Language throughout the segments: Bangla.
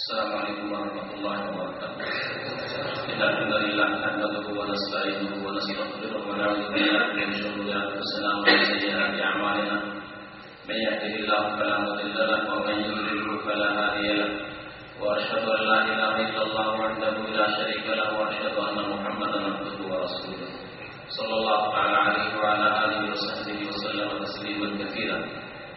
Assalamualaikum warahmatullahi wabarakatuh. Innal hamdalillah nahmaduhu wa nasta'inuhu wa nastaghfiruh wa na'udzu billahi min shururi anfusina wa min sayyiati a'malina. Man yahdihillahu fala mudilla lahu wa man yudlil fala hadiya lahu. Wa ashhadu an la ilaha illallah wahdahu la sharika lahu wa ashhadu anna Muhammadan abduhu wa rasuluh. Sallallahu ta'ala alaihi wa ala alihi wa sahbihi wa sallama tasliman katsiran.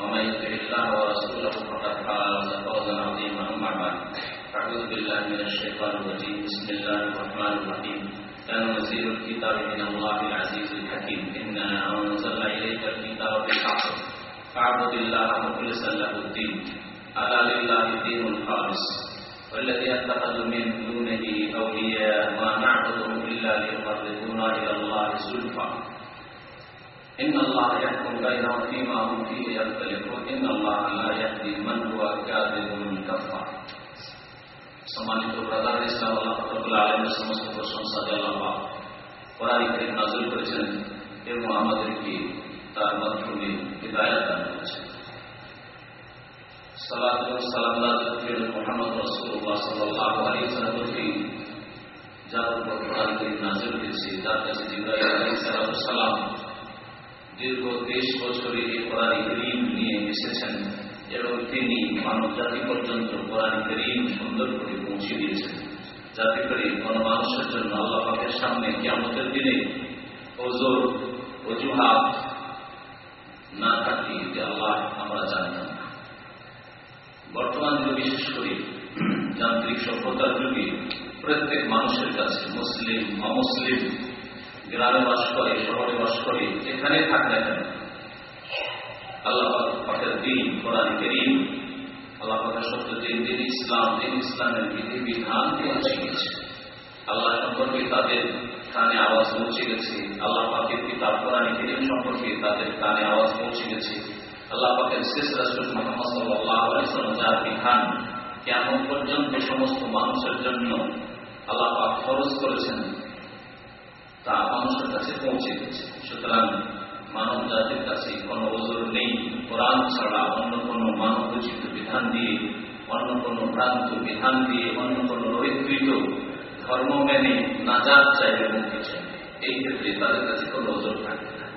ومن يطع الله ورسوله فقد فاز فوزا عظيما. أما بعد أعوذ بالله من الشيطان الرجيم. بسم الله الرحمن الرحيم. تنزيل الكتاب من الله العزيز الحكيم. إنا أنزلنا إليك الكتاب بالحق. فاعبد الله مخلصا له الدين. ألا لله الدين الخالص. والذي اتخذوا من دونه أولياء. ما نعبدهم إلا ليقربونا إلى الله زلفى. إن الله يحكم بينهم فيما هم فيه يختلفون إن الله لا يهدي من هو كاذب كفار সম্মানিত ব্রাদার ইসলাম আল্লাহ ফতরুল্লাহ আলমের সমস্ত প্রশংসা আল্লাহ কোরআন করিম নাজিল করেছেন এবং আমাদেরকে তার মাধ্যমে হৃদায়ত দান করেছেন সালাত এবং সালাম নাজিল মোহাম্মদ রসুল্লাহ সাল্লাহ আলী সাল্লামকে যার উপর কোরআন করিম নাজিল হয়েছে যার কাছে জিব্রাইল আলী সালাম দীর্ঘ তেইশ বছরে এই কোরআন করিম নিয়ে এসেছেন এবং তিনি মানব জাতি পর্যন্ত কোরআন করিম সুন্দর করে পৌঁছে দিয়েছেন। যাতে করে কোন মানুষের জন্য আল্লাহ পাকের সামনে কেমতের দিনে ওজোর, অজুহাত না থাকি যে আল্লাহ আমরা জানি না। বর্তমান যুগে বিশেষ করে যান্ত্রিক সভ্যতার যুগে প্রত্যেক মানুষের কাছে মুসলিম, অমুসলিম গ্রামে বাস করে, শহরে বাস করে, যেখানে থাক না কেন। আল্লাহ পাকের দিন, কোরআন করিম, আল্লাহ পাকের সত্য দিন দিন ইসলাম, দিন ইসলামের বিধি বিধান আল্লাহ সম্পর্কে তাদের কানে আওয়াজ পৌঁছে গেছে। আল্লাহ পাকের কিতাব, কোরআন করিম সম্পর্কে তাদের কানে আওয়াজ পৌঁছে গেছে। আল্লাহ পাকের শেষ রাসুল মোহাম্মদ সাল্লাহ যার বিধান কেমন পর্যন্ত সমস্ত মানুষের জন্য আল্লাহ পাক খরচ করেছেন। তা মানুষের কাছে পৌঁছে গেছে। সুতরাং মানব জাতির কাছে কোনো ওজোর নেই। কোরআন ছাড়া অন্য কোনো মানব উচিত বিধান দিয়ে, অন্য কোনো ভ্রান্ত বিধান দিয়ে, অন্য কোনো রহিতকৃত ধর্ম মেনে নাজাদ চাইবে এমন কিছু এই ক্ষেত্রে তাদের কাছে কোনো ওজোর থাকবে না।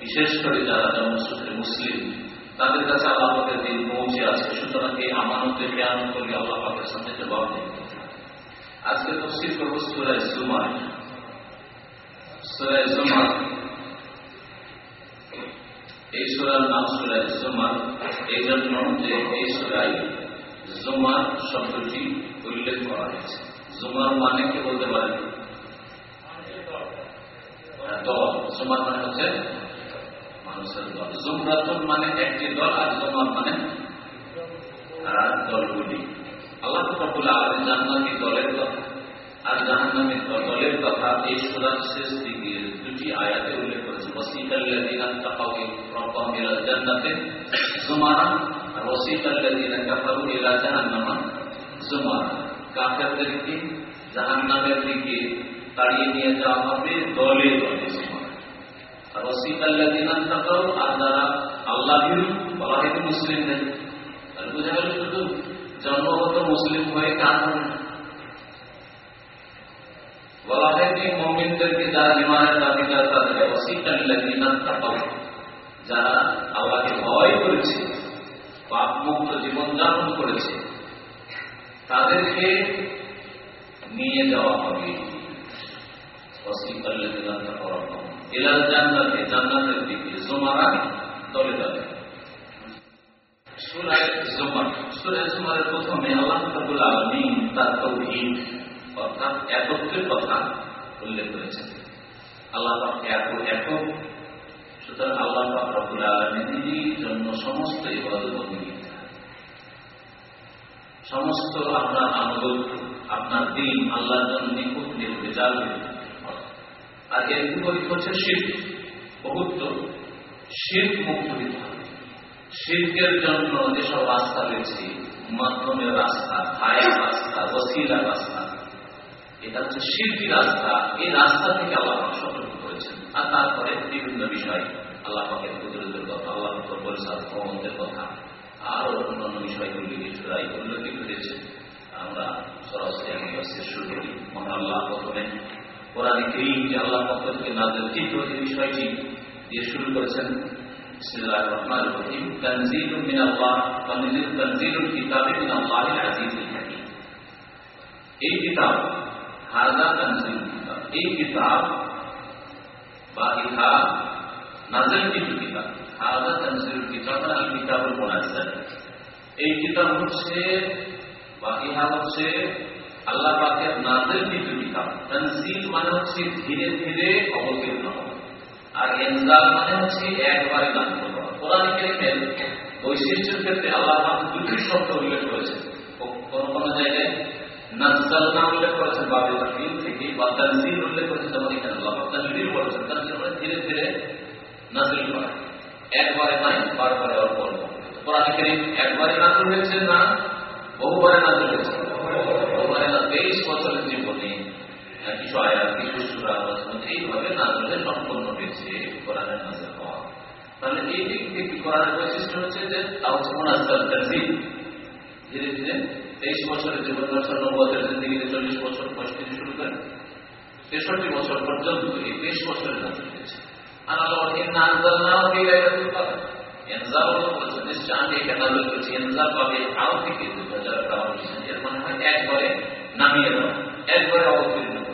বিশেষ করে যারা জন্মসূত্রে মুসলিম, তাদের কাছে আল্লাহ দিন পৌঁছে আছে। সুতরাং এই আমানতের জ্ঞান করলে আল্লাহ পাকের সামনে জবাব দিতে আজকে তফসিল করব সুরায় জুমার শব্দটি উল্লেখ করা হয়েছে। জুমার মানে কি বলতে পারেন? দল। জুমার মানে হচ্ছে মানুষের দল। জুমরাতুন মানে একটি দল আর জুমার মানে আর দলগুলি। আল্লাহ রব্বুল আলমী জান্নাতি দলের কথা আর জাহান্নামের দলের কথা এই সুরার শেষ দিকে দুটি আয়াতে উল্লেখ করেছে। ওসিকাল্লাযীনা তাকাউ রাব্বাহুম ইলা জান্নাতি যুমারা আর ওসিকাল্লাযীনা কাফারু ইলা জাহান্নামা যুমারা কাফেরদেরকে জাহান্নামের দিকে তাড়িয়ে নিয়ে যাওয়া হবে দলে দলে আর ওসিকাল্লাযীনা তাকাউ আর যারা আল্লাহ ভীরু বলা হয় মুসলিমদের। বোঝা গেল শুধু জন্মগত মুসলিম হয়ে কাজ হবে বলা হয় যে মমিনদেরকে যারা করেছে তাদেরকে নিয়ে যাওয়া হবে। জান্নাতের দিকে জুমারা দলে দলে। সুরায় জুমার, সুরায় জুমারের প্রথমে আল্লাহ আলামিন তার তাওহীদ অর্থাৎ একত্রের কথা উল্লেখ করেছেন আল্লাহ এত একক সুতরাং আল্লাহ রবুল আলমীর জন্য সমস্ত সমস্ত আপনার আনুগত্য আপনার দিন আল্লাহর জন্য নিখুঁত রেজাল্ট আর এর বিপরীত হচ্ছে শিল্প বহুত্ব শিল্প মুক্ত দিতে হবে। শিল্পের জন্য যেসব রাস্তা রয়েছে, মাধ্যমের রাস্তা হায়ের রাস্তা, ওসিলার রাস্তা এটা হচ্ছে শিল্পী রাস্তা। এই রাস্তা থেকে আল্লাহ সতর্ক করেছেন। আর তারপরে বিভিন্ন বিষয় আল্লাহ পাকের কুদরতের কথা, আল্লাহ পরিষদ ভ্রমণের কথা, আরও অন্যান্য বিষয়গুলি সুরাই উল্লেখিত হয়েছে আমরা সরাসরি আমি শুরু করি। মহান আল্লাহ প্রথমে কোরআন করিম যে আল্লাহ পক্ষ থেকে নাজেল চিত্র এই বিষয়টি দিয়ে শুরু করেছেন। বিসমিল্লাহির রহমানির রহিম। তানজিলুম মিনাল্লাহ তানজিল তানজিলুল কিতাবি মিনাল্লাহিল আজিজিল হাকিম। এই কিতাব হাজা তানজিল কিতাব এই কিতাব বা ইহা নাজেল কিছু কিতাব হাজা তানজিল কিতাব আল কিতাবুল মুনাজ্জাল এই কিতাব হচ্ছে বা ইহা হচ্ছে আল্লাহ পাকের নাজেল কিছু কিতাব তানজিল মানে হচ্ছে ধীরে ধীরে অবতীর্ণ হওয়া আর এনজাল মানে হচ্ছে একবারে নাজিল করা কোরআন কারিমের বৈশিষ্ট্যের ক্ষেত্রে আল্লাহ পাক দুটি শব্দ উল্লেখ করেছেন কোন কোন জায়গায় নাজজাল না উল্লেখ করেছেন বাবে তাফিল থেকে, বা উল্লেখ করেছেন যেমন এখানে আল্লাহ তানজিল তানজিল মানে ধীরে ধীরে নাজিল করা। একবারে নয় বারবারে অল্প অল্প। কোরআন কারিম একবারে নাজিল না বহুবারে নাজিল হয়েছে? না, তেইশ বছরের জীবনে। কিছু আয়াত, কিছু এইভাবে নাজলে সম্পন্ন হয়েছে, কোরআনের নাজল হওয়া। তাহলে এই দিক থেকে কোরআনের বৈশিষ্ট্য হচ্ছে যে তাও আস্তাল তানজিল। ধীরে ধীরে তেইশ বছরের জীবন বছর নব্বতের জিন্দিগিতে চল্লিশ বছর থেকে শুরু করেন তেষট্টি বছর পর্যন্ত এই তেইশ বছরের বলছেন নিশ্চয় আমি মানে একবারে নামিয়ে একবারে অবতীর্ণ করে।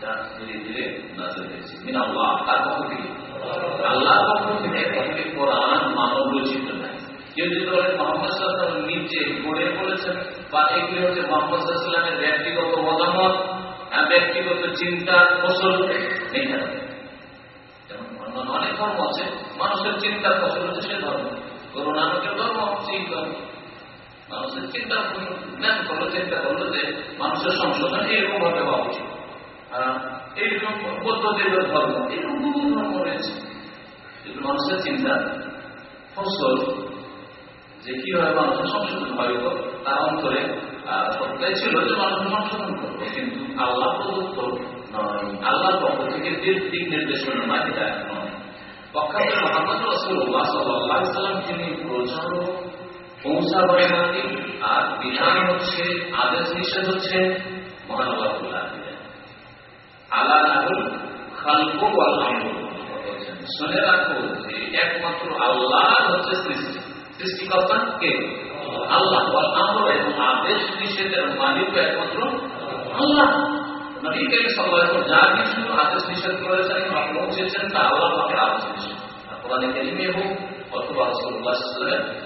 ব্যক্তিগত মতামত ব্যক্তিগত চিন্তা ফসল অনেক ধর্ম আছে মানুষের হচ্ছে সে ধর্ম গরু নানকের ধর্ম এই ধর্ম মানুষের চিন্তা চিন্তা করল যে মানুষের সংশোধন এরকম ভাবে হওয়া উচিত। এইরকম বৌদ্ধদেবের ধর্ম এরকম বহু ধর্ম রয়েছে। কিন্তু মানুষের চিন্তা, ফসল, যে কীভাবে সংশোধন হয় তার অন্তরে ছিল যে মানুষের সংশোধন করব কিন্তু আল্লাহ প্রদত্ত নয়। আল্লাহর পক্ষ থেকে দিক আর বিধান হচ্ছে, আদেশ নিষেধ হচ্ছে মহান শুনে রাখো যে একমাত্র আল্লাহ হচ্ছে সৃষ্টি। সৃষ্টিকর্তা কে? আল্লাহ। আমর এবং আদেশ নিষেধের মালিক একমাত্র আল্লাহ। নবী করিম সাল্লাল্লাহু যা কিছু আদেশ করেছেন বা তা আল্লাহ পাকের আদেশ অথবা রাসূলুল্লাহ সাল্লাল্লাহু আলাইহি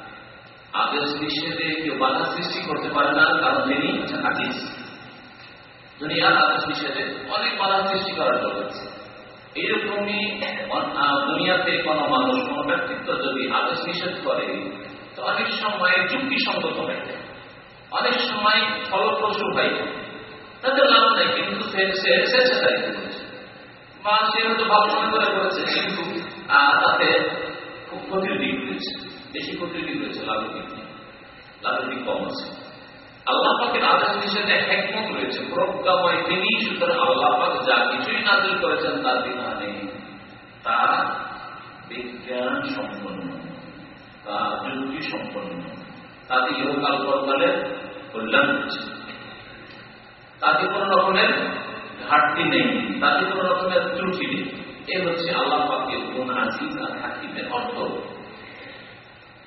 আদেশ নিষেধে কেউ বাধা সৃষ্টি করতে পারে না, কারণ তিনি দুনিয়ার আদেশ অনেক বাধা সৃষ্টি করার দুনিয়াতে কোনো মানুষ, কোনো ব্যক্তিত্ব যদি আদেশ নিষেধ করে, তো অনেক সময় যুক্তিসঙ্গত হয়ে যায়। অনেক সময় ফলপ্রসূ হয়ে তাদের লাভ নাই, কিন্তু সে বা সে হয়তো করে করেছে, কিন্তু তাতে খুব ক্ষতির দিক রয়েছে। বেশি ক্ষতির দিক রয়েছে লাভের দিক নেই লাভের দিক কম আছে আল্লাহ পাকের আদেশ নিষেধে একমত রয়েছে। প্রজ্ঞাময় তিনি, সুতরাং আল্লাহ পাক যা কিছুই নাজিল করেছেন তার বিধানে তার বিজ্ঞান সম্পন্ন তার যুক্তি সম্পন্ন তাতে ইহকাল পরকালের কল্যাণ হচ্ছে তাতে কোন রকমের ঘাটতি নেই তাতে কোন রকমের ত্রুটি নেই। এ হচ্ছে আল্লাহ পাকের গুণ আজিজ আর হাকিমের অর্থ।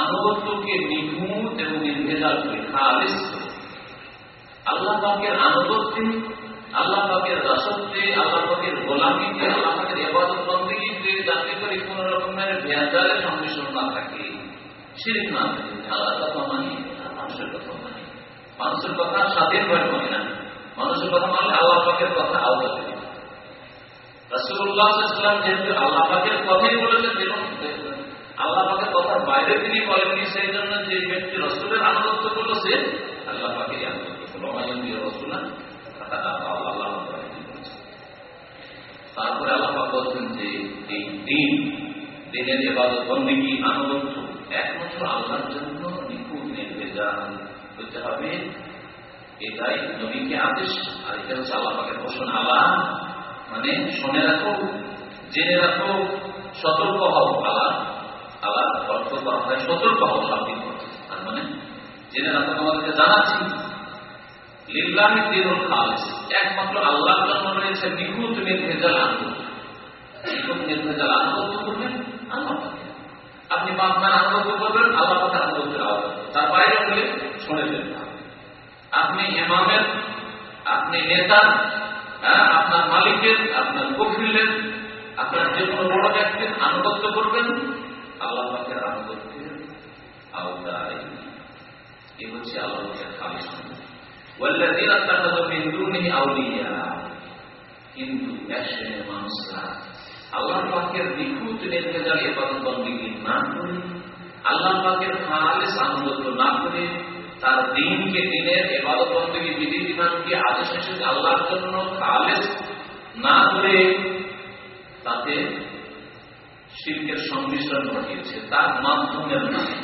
আনুগত্যকে নিখুঁত এবং নির্ভেজাল করে খালিস আল্লাহ পাকের আনুগত্যে, আল্লাহ পাকের রাসত্বে আল্লাহ পাকের গোলামিতে, আল্লাহ পাকের এবাদত বন্দীতে যাতে করে কোন রকমের ভেজালের সংমিশ্রণ না থাকে। শিরিক না থাকে আল্লাহ কথা মানি, মানুষের কথা মানি। মানুষের কথা স্বাধীনভাবে মানি না। মানুষের কথা মানলে আল্লাহ পাকের কথা আওতা দেবে রাসুল্লাহাম যেহেতু আল্লাহ পাকের কথাই বলেছেন দেখুন আল্লাহ পাকের কথার বাইরে তিনি বলেননি সেই জন্য যে ব্যক্তি রসুলের আনুগত্য করল। সে আল্লাহ আনুগত্য রসুলা আল্লাহ তারপরে আল্লাহ বলছেন যে, এই দিন, দিনের এবাদত বন্দীগী আনুগত্য? একমাত্র আল্লাহর জন্য নিখুঁত নির্ভেজাল হতে হবে। এটাই নবীকে আদেশ। আর এটা হচ্ছে আল্লাহ পাকের পোষণ আল্লাহ মানে শুনে রাখো, জেনে রাখো, সতর্ক হও। আল্লাহ আল্লাহ অর্থ করা হয় সতর্ক হও শাব্দিক তার মানে জেনে রাখো তোমাদেরকে জানাচ্ছি লিল্লাহি দিনুল খালিস একমাত্র আল্লাহর জন্য রয়েছে নিখুঁত নির্ভেজাল নিখুঁত নির্ভেজাল আনুগত্য করবেন আল্লাহ আপনি বাপমার আনুগত্য করবেন, আল্লাহ পাকের আনুগত্যের আওতায় তার বাইরে হলে শুনে দেবেন আপনি ইমামের, আপনি নেতার আপনার মালিকের, আপনার কফিলের আপনার যে কোনো বড় ব্যক্তির আনুগত্য করবেন আল্লাহ পাকের আনুগত্যের আওতায় এ হচ্ছে আল্লাহ পাকের খালিস والذين اتخذوا من دونه اولياء কিন্তু এক শ্রেণীর মানুষরা আল্লাহ পাকের নিখুঁত নির্ভেজাল এবাদত বন্দীগী না করে আল্লাহ পাকের খালেস আনুগত্য না করে তার দিনকে দিনের এবাদত বন্দী বিধি বিধানকে আদেশ এসেছে আল্লাহর জন্য খালেস না করে তাতে শিল্পের সংমিশ্রণ ঘটিয়েছে, তার মাধ্যমের নামে।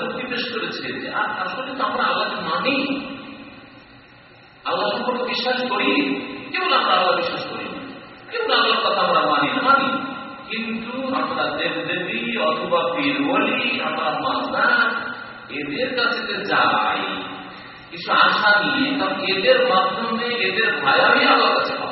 যুক্তি পেশ করেছে যে, আর আসলে তো আমরা আল্লাহকে মানি? আল্লাহ সম্পর্কে বিশ্বাস করি কেবল আমরা আল্লাহ বিশ্বাস করি? কেবল আল্লাহর কথা আমরা মানি না? মানি। কিন্তু আমরা দেব দেবী অথবা পীরওয়ালি আমরা মানা এদের কাছে যাই, কিছু আশা নিয়ে, কারণ এদের মাধ্যমে, এদের ভায়াই আল্লাহ কাছে পাবে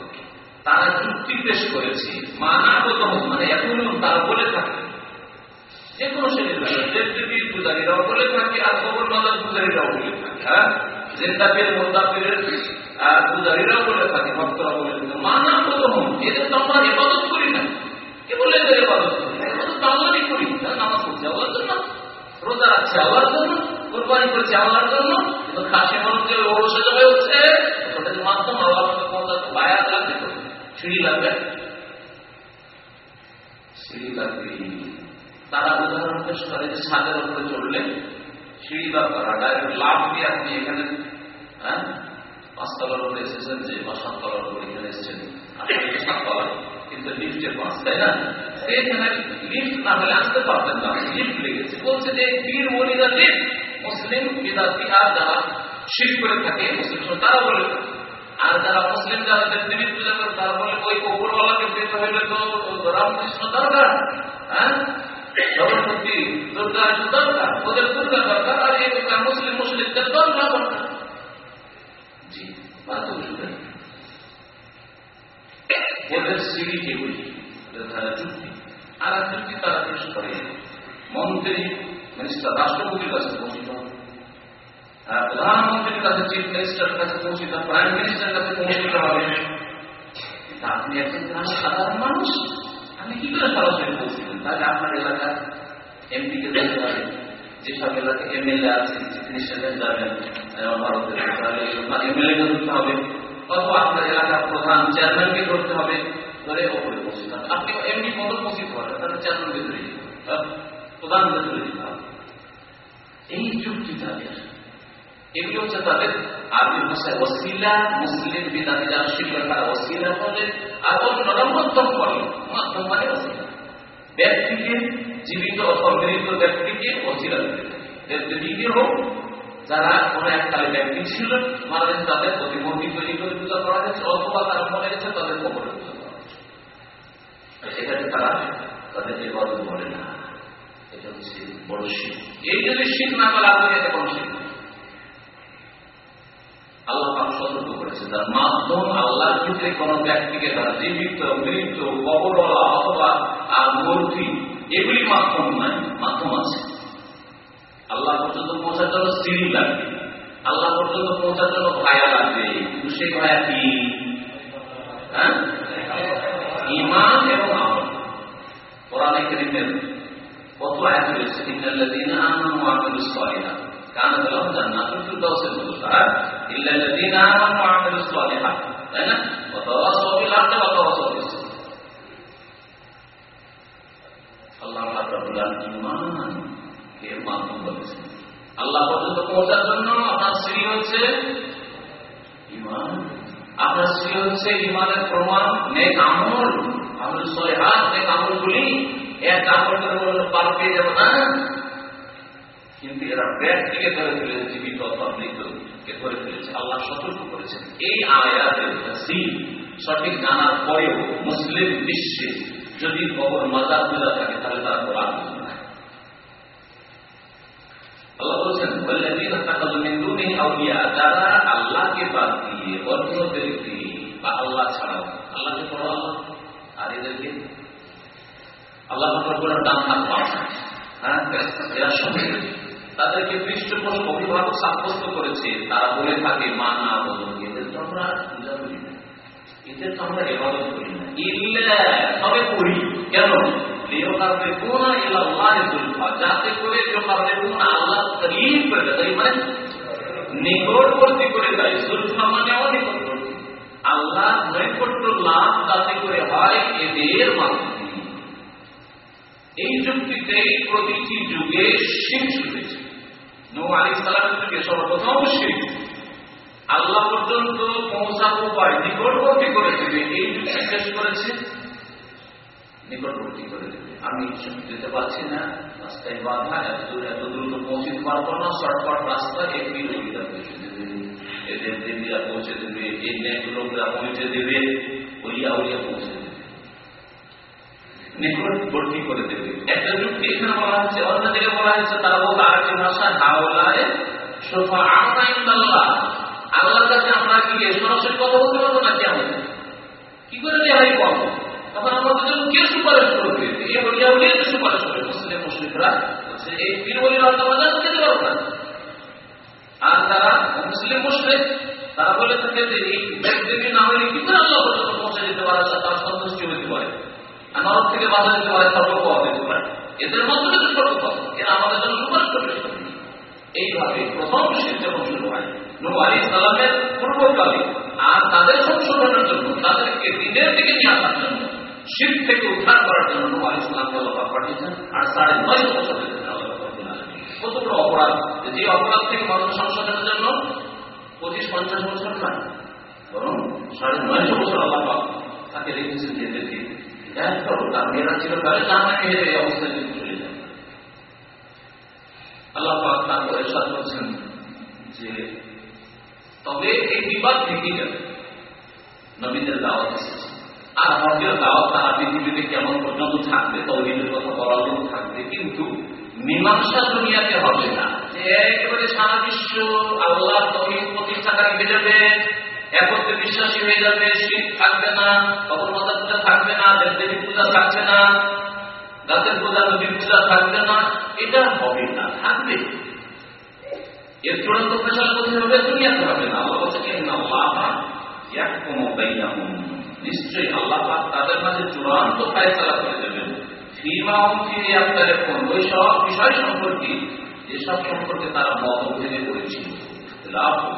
তারা যুক্তি পেশ করেছে? মানাগত মানে এখনও তারা বলে থাকে। যে কোনো শ্রেণির পূজারীরাও বলে থাকে আর কবর মাদার পূজারীরাও বলে থাকে হ্যাঁ? জেন্দাপের মোদ্দাপের পূজারীরাও বলে থাকে ভক্তরা বলে থাকে। মানা কত হন এদের তো আমরা হেফাজত করি না। কে বলে এদের হেফাজত করি হেফাজত তো আল্লাহরই করি নামাজ পড়ছে আল্লাহর জন্য। রোজা রাখছে জন্য। কোরবানি করছে আল্লাহর জন্য। কিন্তু খাসি মানুষ যে অবশ্যই হয়ে উঠছে। ওটার মাধ্যম সিঁড়ি তারা উদাহরণ করে ছাদের উপরে ডাইরেক্ট লাভ দিয়ে আপনি এখানে? হ্যাঁ? পাঁচতলার উপরে এসেছেন যে বা সাততলার উপরে এখানে এসেছেন। আসতে না। মুসলিম আর করে থাকে তারা বলে আর যারা মুসলিম, যারা করে, তারা বলে, ওই ওপরওয়ালাকে পেতে হইলে তো রামকৃষ্ণ দরকার। হ্যাঁ? ওদের আর তারা মন্ত্রী মিনিস্টার রাষ্ট্রপতির কাছে পৌঁছিত। প্রধানমন্ত্রীর কাছে চিফ মিনিস্টারের কাছে পৌঁছিত প্রাইম মিনিস্টারের কাছে পৌঁছিতে হবে আপনি একজন সাধারণ মানুষ, আপনি কি করে সরাসরি পৌঁছবেন? তাহলে আপনার এলাকার এমপিকে দেখতে হবে যেসব এলাকায় এমএলএ আছে মিনিস্টার যাবেন ভারতের তাহলে এমএলএ কে ধরতে হবে, অথবা আপনার এলাকার প্রধান চেয়ারম্যানকে ধরতে হবে, ধরে ওপরে পৌঁছতে হবে। আপনি এমনি মতো পৌঁছিতে পারেন তাহলে চেয়ারম্যানকে ধরে প্রধানকে ধরে দিতে হবে। এই যুক্তি তাদের এগুলো হচ্ছে তাদের আরবি ভাষায় ওসিলা মুসলিম, বিদাতি, যারা শিখবে তারা ওসিলা বলে। আর অন্যরা মধ্যম বলে মধ্যম মানে ওসিলা ব্যক্তিকে জীবিত অথবা মৃত ব্যক্তিকে ওসিলা দিতে হোক, যারা কোন এককালে ব্যক্তি ছিল, মারা তাদের প্রতিমূর্তি তৈরি করে পূজা করা হয়েছে, অথবা তারা মরে গেছে, তাদের কবরে পূজা করা সেখানে তারা তাদের এবাদত বলে না। এটা হচ্ছে বড় শিখ। এই যদি শিখ না করে আপনাকে এটা কোন শিখ আল্লাহ সতর্ক করেছে তার মাধ্যম আল্লাহর ক্ষেত্রে কোন ব্যক্তিকে তারা জীবিত মৃত কবরওয়ালা অথবা আর মূর্তি, এগুলি মাধ্যম নয়, মাধ্যম আছে। আল্লাহ পর্যন্ত পৌঁছার জন্য সিঁড়ি লাগবে। আল্লাহ পর্যন্ত পৌঁছার জন্য ভায়া লাগবে। সেই ভায়া কি? হ্যাঁ? ইমান এবং আমল। কত আয়াত রয়েছে কানাত লাহুম জান্নাতুল ফিরদাউসিল নুজুলা ইল্লাল্লাযীনা আমানু ওয়া আমিলুস সালিহাত, তাই না? ওয়া তাওয়াসাউ বিল হাক্কি ওয়া তাওয়াসাউ বিস আল্লাহ রাব্বুল মাধ্যম বলেছেন। আল্লাহ পর্যন্ত পৌঁছার জন্য আপনার সিঁড়ি হচ্ছে ইমান আপনার সিঁড়ি হচ্ছে ইমানের প্রমাণ, নেক আমল আমল সরে হাত নেক আমলগুলি। এক আমল করে পার পেয়ে যাব না। কিন্তু এরা ব্যক্তিকে ধরে ফেলেছে, জীবিত অথবা মৃতকে ধরে ফেলেছে। আল্লাহ সতর্ক করেছেন। এই আয়াতের সঠিক জানার পরেও মুসলিম বিশ্বে যদি কবর মাজার পূজা থাকে, তাহলে তারা কোরআন আল্লাহ বলছেন আল্লাহকে বাদ দিয়ে আল্লাহ আল্লাহ, আর তাদেরকে পৃষ্ঠপোষ অভিভাবক সাব্যস্ত করেছে, তারা বলে থাকে, মা না বলুন তো আমরা পূজা করি না। তো আমরা করি না। তবে করি কেন আল্লাহ লাভ যাতে করে এদের এই যুক্তিতে প্রতিটি যুগে শিখ আল্লাহ পর্যন্ত নিকটবর্তী করে দেবে, এই শেষ করেছে। নিকটবর্তী করে দেবে। আমি যেতে পারছি না, রাস্তায় বাধা, এত দূর, এত দ্রুত পৌঁছতে পারব না, শর্টকাট রাস্তা লোকেরা পৌঁছে দেবে। এদের দেবীরা পৌঁছে দেবে, এই ন্যাক লোকরা পৌঁছে দেবে ওইয়া ওইয়া পৌঁছে দেবে। নিকটবর্তী করে দেবে। একটা যুক্তি এখানে বলা হচ্ছে অন্য জায়গায় বলা হচ্ছে, তারা বলতে আরেকটি ভাষা, হাওলায় সোফা আল্লাহ আল্লাহর কাছে আমরা গিয়ে সরাসরি কথা বলতে পারব না কেমন কি করে রেহাই পাবো তখন আমাদের জন্য কে সুপারিশ করবে? এই হলিয়া হলিয়া তো সুপারিশ করে মুসলিম মুসলিমরা এই পীর বলির অর্থ যেতে পারব না আর তারা মুসলিম মুসলিম তারা বলে থাকে যে, এই ব্যক্তি না হলে কি করে আল্লাহ পর্যন্ত পৌঁছে যেতে পারে তার সন্তুষ্টি হতে পারে? নরক থেকে বাধা যেতে পারে সর্ব পাওয়া যেতে পারে এদের মাধ্যমে তো সর্ব পাবো আমাদের জন্য সুপারিশ করবে। এইভাবে প্রথম শিখ যখন শুরু হয় নূ আলী সালামের পূর্বকালে, আর তাদের সংশোধনের জন্য, তাদেরকে দিনের দিকে নিয়ে আসার জন্য, শিখ থেকে উদ্ধার করার জন্য নূ আলী সালামকে আল্লাহ পাঠিয়েছেন। আর সাড়ে নয় বছর কত অপরাধ। যে অপরাধ থেকে মানুষ সংশোধনের জন্য পঁচিশ, পঞ্চাশ বছর না বরং সাড়ে নয়শো বছর আল্লাহ তাকে রেখেছেন করো মেয়েরা ছিল তাহলে জানা এই অবস্থায় চলে যায় আল্লাহ তারপরে করছেন যে তবে এই বিবাদ থেকে যাবে নবীদের দাওয়াত আর হকের দাওয়াত তারা পৃথিবীতে কেমন পর্যন্ত থাকবে তৌহিদের কথা বলার জন্য থাকবে কিন্তু মীমাংসা দুনিয়াতে হবে না যে একেবারে সারা বিশ্ব আল্লাহ তহিদ প্রতিষ্ঠাকারী হয়ে যাবে একত্রে বিশ্বাসী হয়ে যাবে থাকবে না থাকবে না পূজা থাকবে না গাছের পূজা নদীর পূজা থাকবে না, এটা হবে না, থাকবে। এর চূড়ান্ত হবে না। আল্লাহ বলছে কেন আল্লাহ নিশ্চয়ই আল্লাহ তাদের মাঝে চূড়ান্ত ফায়সালা করে দেবেন। কোন ওই সব বিষয় সম্পর্কে যেসব সম্পর্কে তারা মতভেদে করেছিল লাভ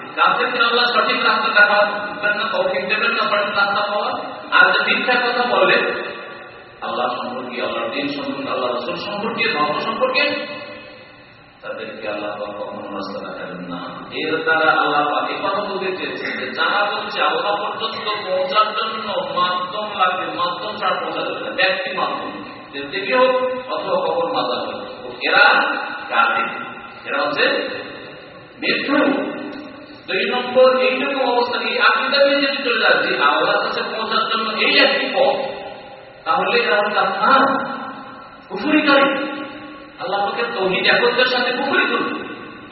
আল্লাহ সঠিক রাস্তা দেখাবেন না তৌফিক দেবেন না সঠিক রাস্তা পাওয়া। আর যে মিথ্যা কথা বলে আল্লাহ সম্পর্কে আল্লাহ দিন সম্পর্কে, আল্লাহ রসুল সম্পর্কে, ধর্ম সম্পর্কে, তাদেরকে আল্লাহ কখনো রাস্তা দেখাবেন না। এর দ্বারা আল্লাহ এই কথা বলতে চেয়েছেন যে যারা বলছে আল্লাহ পর্যন্ত পৌঁছার জন্য মাধ্যম লাগবে, মাধ্যম ছাড়া পৌঁছা যাবে না, ব্যক্তি মাধ্যম। দেখে হোক অথবা কখন হোক। এরা কাটে এরা হচ্ছে মৃত্যু দুই নম্বর এইরকম অবস্থা এই আকিদা নিয়ে যদি চলে যাচ্ছে আল্লাহর কাছে পৌঁছার জন্য এই একটি পথ তাহলে আপনার কুফুরিকারী। আল্লাহ পাকে তৌহিদ একত্রের সাথে কুফুরি করবে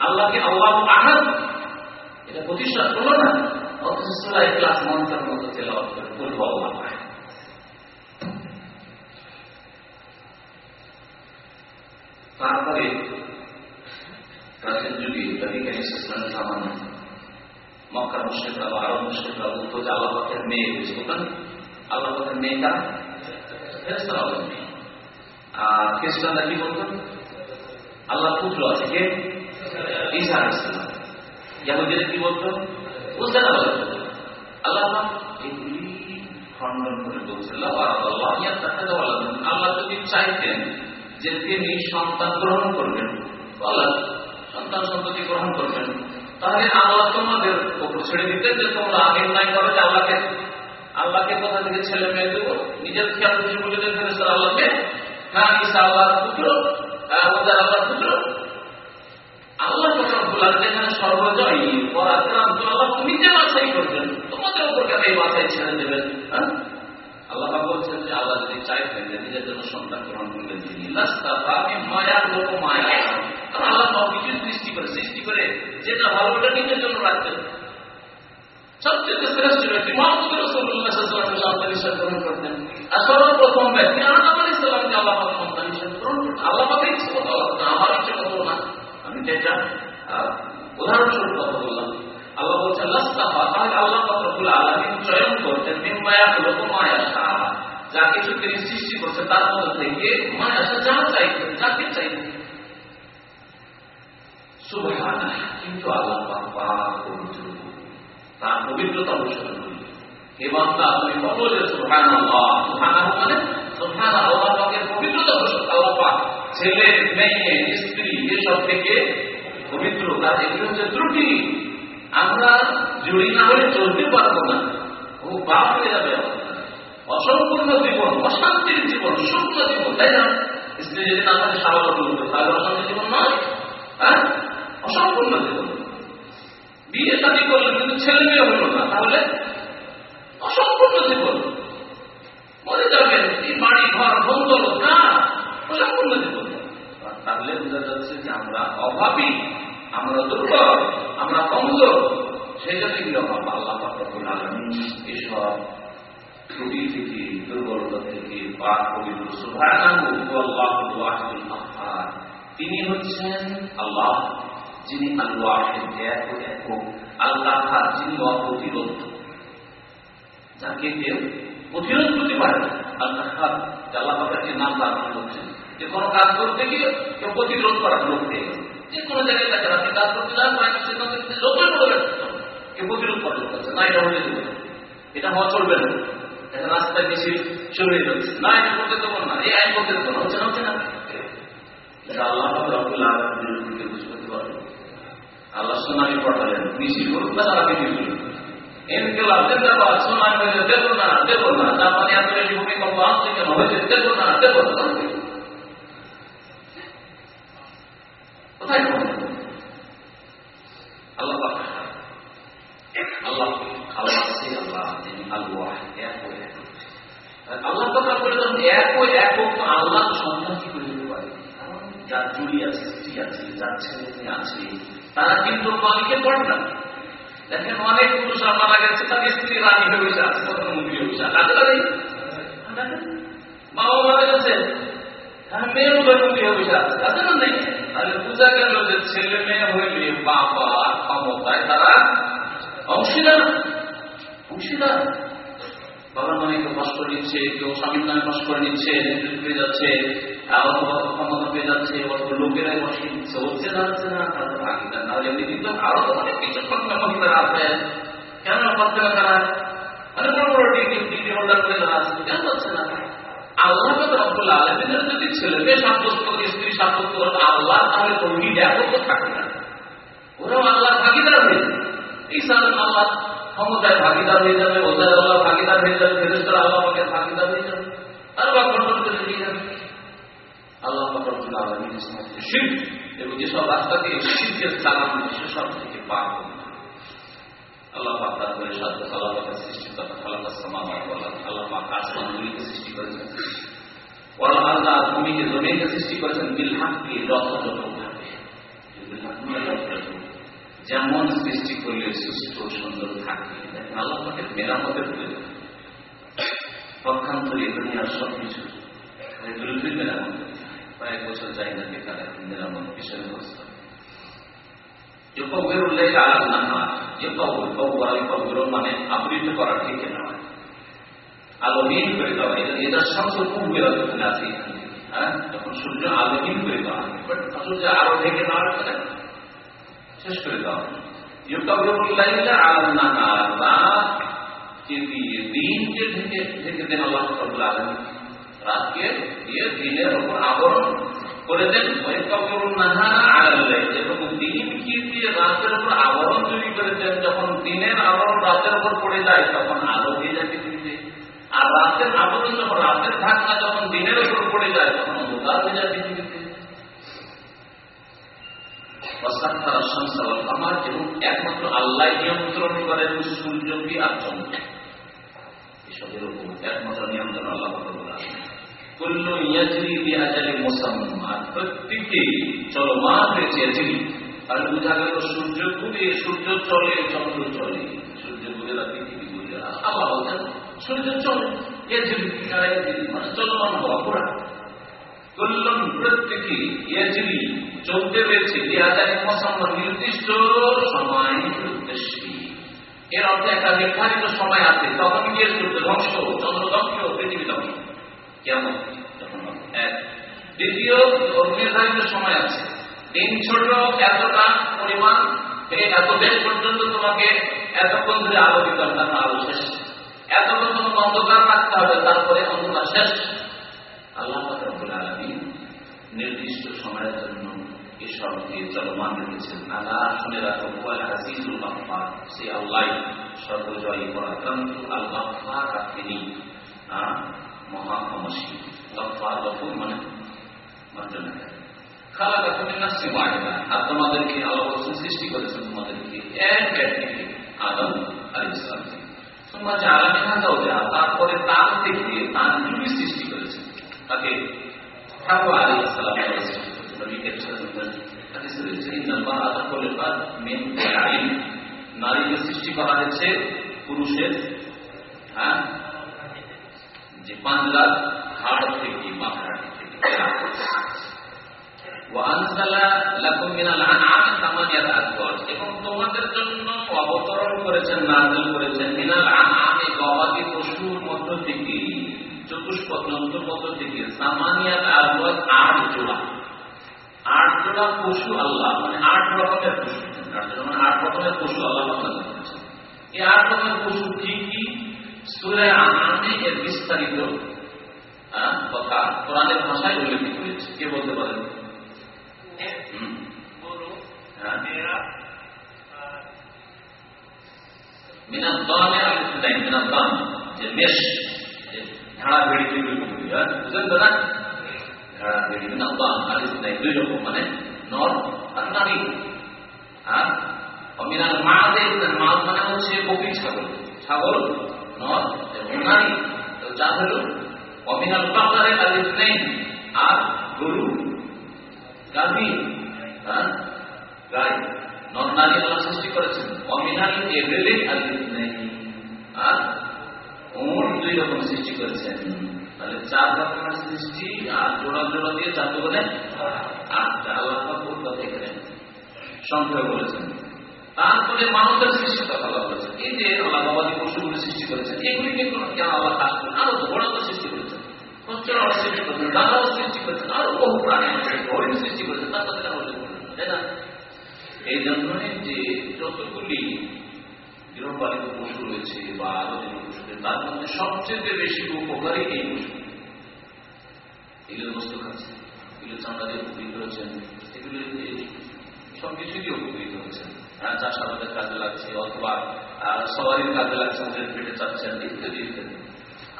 আল্লাহকে আল্লাহ আহাদ। এটা প্রতিষ্ঠা করল না। অথচ ক্লাস মন্ত্রের মতো তেলাওয়াত করে। বলব আল্লাহ তারপরে প্রাচীন যুগে ইসলাম সামান্য মক্কার মুশ্রিকরা বা আরব মুশ্রিকরা বলতো যে আল্লাহ পাকের মেয়ে বুঝতেন আল্লাহ পাকের মেয়েটা? ফেরেস্তারা বলেন মেয়ে আর খ্রিস্টানরা কি বলতো আল্লাহ পুত্র আছে কে? ঈসা ইসলাম ইয়াহুদিরা কি বলতো বুঝতে না আল্লাহ এগুলি খণ্ডন করে বলছে আল্লাহ যদি চাইতেন যে তিনি সন্তান গ্রহণ করবেন আল্লাহ সন্তান সন্ততি গ্রহণ করবেন। তাহলে আল্লাহ তোমাদের ওপর ছেড়ে দিতেন যে তোমরা আগে নাই করো যে আল্লাহকে আল্লাহকে কোথা থেকে ছেলে মেয়ে দেবো। নিজের খেয়াল খুশি বলে দেখবেন আল্লাহকে। হ্যাঁ ঈসা আল্লাহর পুত্র ওদের আল্লাহর পুত্র। আল্লাহ রব্বুল যেখানে সর্বজয়ী পরাক্রান্ত আল্লাহ নিজে বাছাই করবেন, তোমাদের উপর কেন এই বাছাই ছেড়ে দেবেন? হ্যাঁ? আল্লাহ বলছেন যে আল্লাহ যদি চাইতেন যে নিজের জন্য সন্তান গ্রহণ করলেন তিনি। আমি মায়ার লোক মায়া। আল্লাহ সব কিছু সৃষ্টি করে সৃষ্টি করে যেটা ভালো ওটা নিজের জন্য রাখতেন। সবচেয়ে শ্রেষ্ঠ ব্যক্তি মোহাম্মদ রসুল্লাহ সন্তান হিসেবে গ্রহণ করতেন। আর সর্বপ্রথম ব্যক্তি আদম আলী ইসলামকে আল্লাহ সন্তান হিসেবে গ্রহণ করতেন। আল্লাহ পাকে ইচ্ছে মতো আমার ইচ্ছে মতো না। আমি যেটা উদাহরণস্বরূপ কথা বললাম। আল্লাহ বলছেন লাস্তাফা তাহলে আল্লাহ পাত্রকুল আলমিন চয়ন করছেন মায়া হলো মায়া সাহা যা কিছু তিনি সৃষ্টি করছে তার মধ্যে থেকে মায়া যা চাইতেন, যাকে চাইতেন। কিন্তু আল্লাহ পাক পবিত্র তার পবিত্রতা অনুসরণ করি হে বান্দা, তুমি বলো যে সুবহানাল্লাহ মানে সুবহান আল্লাহ পাকের পবিত্রতা অনুসরণ। আল্লাহ পাক ছেলে, মেয়ে, স্ত্রী, এসব থেকে পবিত্র। তার এগুলো হচ্ছে ত্রুটি। আমরা জড়ি না হলে চলতে পারব না। ও বাপ হয়ে যাবে অসম্পূর্ণ জীবন, অশান্তির জীবন শুক্র জীবন, তাই না? স্ত্রী যদি থাকে সারা বছর তাহলে অশান্তি জীবন নয়। হ্যাঁ? অসম্পূর্ণ জীবন বিয়ে শাদী করলেন কিন্তু ছেলে মেয়ে হলো না তাহলে অসম্পূর্ণ জীবন মরে যাবেন এই বাড়ি ঘর বন্ধ না অসম্পূর্ণ জীবন তাহলে বোঝা যাচ্ছে যে আমরা অভাবী আমরা দুর্বল আমরা কমজোর সেই জন্য এগুলো অভাব আল্লাহ এসব ত্রুটি থেকে দুর্বলতা থেকে পাক পবিত্র সুভাষ তিনি হচ্ছেন আল্লাহ যিনি আল্লাহ আল্লাহ যিনি অপ্রতিরোধ যাকে কেউ প্রতিরোধ করতে পারে আল্লাহ আল্লাহ পাকের নাম হচ্ছে যে কোনো কাজ করতে গিয়ে কেউ প্রতিরোধ করার লোক যে কোনো জায়গায় কাজে করতে যান একটা সিদ্ধান্ত নিতে যতই বড় না এটা হতে দেবো না এটা হওয়া চলবে না এটা রাস্তায় বেশি চলে যাচ্ছে না এটা করতে দেবো না এই আইন করতে দেবো না হচ্ছে না হচ্ছে না এটা আল্লাহ রবুল আলমের দিকে বুঝতে পারবে আল্লাহ সোনামি পাঠালেন মিছিল করুক না তারা মিছিল করুক আল্লাহ আল্লাহ আল্লাহ আল্লাহ আল্লাহ এক কথা এক ও একক আল্লাহ সন্তান কি করে দিতে পারে। যার জুড়ি আছে, স্ত্রী আছে, যার আছে তারা কিন্তু মালিকে পড়ে না। দেখেন অনেক পুরুষ মারা গেছে তার স্ত্রী রানী হয়ে বসে আছে কত মুখী হয়ে তাদের বাবা মারা গেছে। মেয়ে উদয় হয়ে আছে তাদের নেই। তাহলে বোঝা গেল যে ছেলে মেয়ে হইলে বাবা ক্ষমতায় তারা অংশীদার অংশীদার। বাবার নামে কেউ পাশ নিচ্ছে কেউ স্বামীর নামে পাশ করে নিচ্ছে যাচ্ছে। অথবা ক্ষমতা পেয়ে যাচ্ছে অথবা লোকেরাই দিচ্ছে হচ্ছে না না তাদের ভাগিদার না এমনি কিন্তু আরও অনেক কিছু মহিলারা আছে। কেন পাচ্ছে তারা? মানে বড় বড় ডিগ্রি ডিগ্রি হোল্ডার করে তারা আছে। কেন পাচ্ছে না? ছেলেকে সাব্যস্ত করে, স্ত্রী সাব্যস্ত করে, আল্লাহ তাহলে তৌহিদ না। ওরাও আল্লাহ ভাগিদার হয়ে এই সাধারণ আল্লাহ ক্ষমতায় হয়ে যাবে ওজার আল্লাহ ভাগিদার হয়ে যাবে ফেরেস্তার আল্লাহ যাবে। আর বা যাবে আল্লাহ সমস্ত শিল্প এবং যেসব রাস্তা দিয়ে সেসব থেকে পার করবে আল্লাহ আল্লাহ সৃষ্টি সৃষ্টি যথাযথভাবে যেমন সৃষ্টি করলে সুস্থ, সুন্দর থাকে, দেখেন আল্লাহ মেরামতের প্রয়োজন। পক্ষান্তরে দুনিয়ার সব কিছু মেরামত কয়েক বছর যাই না বেকার এখন মেরামত আলা নাহার ইউকাউবির কাউবির ইউকাউবির মানে আবৃত করা ঠিক না আলোহীন করে দেওয়া, এটা বেরোত আছে হ্যাঁ সূর্য আলোহীন করে দেওয়া বাট সূর্য আলো ঢেকে শেষ করে দেওয়া রাতকে দিয়ে দিনকে ঢেকে ঢেকে রাতকে দিয়ে দিনের উপর আবরণ করে দেন দিয়ে রাতের আবরণ তৈরি করেছেন? যখন দিনের আবরণ রাতের পড়ে যায়, তখন আলো আর রাতের আবরণ যখন রাতের ঢাকনা যখন দিনের পড়ে যায়, তখন আমার একমাত্র আল্লাহ নিয়ন্ত্রণ করেন সূর্যকে আর চন্দ্র। এসবের উপর একমাত্র নিয়ন্ত্রণ আল্লাহ সূর্য সূর্য চলে, চন্দ্র চলে। আবার মানে প্রত্যেকে নির্দিষ্ট সময় এর অর্থে একটা নির্ধারিত সময় আছে। তখন গিয়ে সূর্য ধ্বংস, চন্দ্র ধ্বংস, পৃথিবী ধ্বংস। কেমন? এক দ্বিতীয় সময় আছে। দিন ছোট, এতটা পরিমাণ এত বেশ পর্যন্ত তোমাকে এতক্ষণ ধরে আলো দিতে হবে আলো শেষ। এতক্ষণ তোমাকে অন্ধকার রাখতে হবে, তারপরে অন্ধকার শেষ। আল্লাহ নির্দিষ্ট সময়ের জন্য এসব দিয়ে চলমান রেখেছেন আল্লাহ শুনে রাখো আজিজুল সে আল্লাহ সর্বজয়ী, পরাক্রান্ত আল গফার গফুর মানে তোমাদেরকে আল্লাহ সৃষ্টি করেছেন তোমাদেরকে আদম আলাইহিস সালাম। তোমরা তারপরে তার থেকে তার জুড়ি সৃষ্টি করেছেন, তাকে হাওয়া আলাইহিস সালাম করেছেন। নবীকে হাদিসে রয়েছে ইন্নাল্লাহ আদা খলিকাত মিন আইন নারীকে সৃষ্টি করা হয়েছে পুরুষের হ্যাঁ? যে পাঞ্জার হাড় থেকে এবং তোমাদের জন্য অবতরণ করেছেন নাজিল করেছেন মিনাল আনামে গবাদি পশুর মধ্য থেকে, চতুষ্পদ মধ্য থেকে। সামানিয়াত আজওয়াজ আট জোড়া। আট জোড়া পশু আল্লাহ মানে আট রকমের পশু। আট রকমের পশু আল্লাহ এই আট রকমের পশু কি কি? সুরে আনামে এর বিস্তারিত কথা কোরআনের ভাষায় উল্লেখিত হয়েছে। কে বলতে পারেন? মিনাদ্দানে আলিফ মিনাদ্দান যে মেষ ঝাড়া বেড়ি যেগুলো বুঝলেন তো না? ঝাড়া বেড়ি মিনাদ্দান আলিফ দুই রকম মানে মাল মানে হচ্ছে বকরি, ছাগল। ছাগল নর এবং নেই আর হ্যাঁ? সৃষ্টি করেছেন। অমিনাল আলিফ নেই আর ওর দুই রকম সৃষ্টি করেছেন। তাহলে চার রকমের সৃষ্টি আর জোড়া জোড়া দিয়ে চার বলে আটটা আল্লাহ কথা এখানে সংখ্যা বলেছেন তারপরে মানুষের সৃষ্টি কথা বলেছেন। এই যে আল্লাহ গবাদি পশুগুলি সৃষ্টি করেছেন এগুলিকে কেন আল্লাহ কাজ করেন আরও বড় সৃষ্টি করেছেন? সৃষ্টি করেছেন, ডাকাও সৃষ্টি করেছেন, আরও বহু প্রাণী হরিণ সৃষ্টি করেছেন, তার তাই না? এই জন্যই যে যতগুলি গৃহপালিত পশু রয়েছে বা তার মধ্যে সবচেয়ে বেশি উপকারী এই পশু। এগুলো বস্তু খাচ্ছে এগুলো চামড়া দিয়ে উপকৃত হচ্ছেন এগুলো দিয়ে উপকৃত হচ্ছেন চাষাবাদের কাজে লাগছে, অথবা সবারই কাজে লাগছে ওদের পেটে চাচ্ছেন ইত্যাদি ইত্যাদি।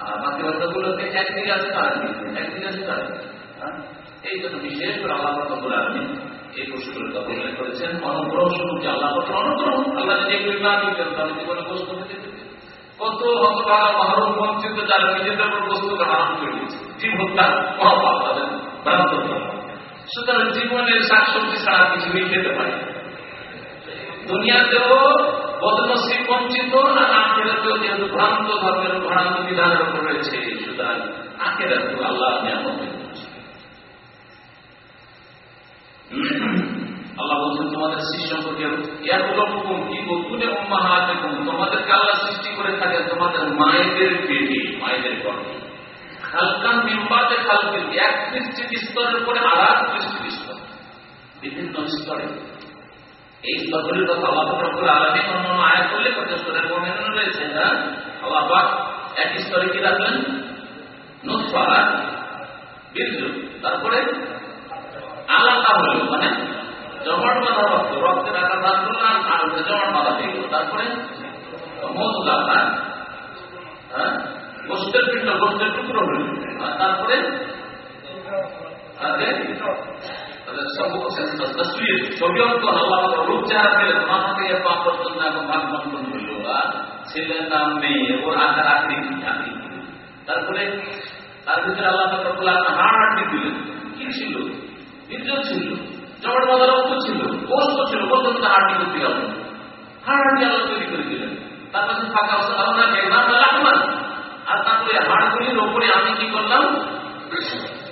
আর বাকি বাচ্চাগুলোকে একদিকে আছে তারা একদিকে আছে তারা এই জন্য বিশেষ করে আল্লাহ আপনি এই পশুগুলোর উল্লেখ করেছেন, অনুগ্রহ আল্লাহ অনুগ্রহ, আল্লাহ যদি না দিতেন, তাহলে জীবনে কত হতভাগা মহরম বঞ্চিত যারা নিজেদের উপর বস্তুকে হারাম করে দিয়েছে। জীব হত্যা সুতরাং জীবনের শাকসবজি ছাড়া কিছুই খেতে পারে দুনিয়াতেও বদনসিব বঞ্চিত আর আখেরাতেও যেহেতু ভ্রান্ত ধর্মের ভ্রান্ত বিধানের উপর রয়েছে, সুতরাং আখেরাতেও আল্লাহ আল্লাহ বলছেন, তোমাদের সৃষ্টি সম্পর্কে হুকুম কি বকুনে উম্মাহাত এবং তোমাদেরকে আল্লাহ সৃষ্টি করে থাকে তোমাদের মায়েদের পেটে, মায়েদের গর্ভে। খালকান নিম্বাতে খালকের এক দৃষ্টির স্তরের পরে আর এক দৃষ্টির স্তর। বিভিন্ন স্তরে। এই স্তরগুলির কথা আল্লাহ রব্বুল আলামিন অন্যান্য উল্লেখ করতে সূরা মুমিনুন রয়েছে, না? আল্লাহ পাক এক স্তরে কি রাখলেন? নুতফা তারপরে আলাদা হলো মানে জমাট বাঁধা রক্ত। রক্তের আকার ধার করল আর জমাট বাঁধা হয়ে গেল। তারপরে মজুদা হ্যাঁ? গোষ্ঠের পিণ্ড, গোষ্ঠের টুকরো আর তারপরে তারপরে তার ভিতরে আল্লাহ হাড় দিলেন কি ছিল ইজ্জত ছিল জমাট বাজার অর্থ ছিল কষ্ট ছিল পর্যন্ত হাড্ডি করতে গেল হাড় আল্লাহ তৈরি করে দিলেন তার পাশে ফাঁকা আল্লাহ রাখমান আর তারপরে হাড়গুলির ওপরে আমি কি করলাম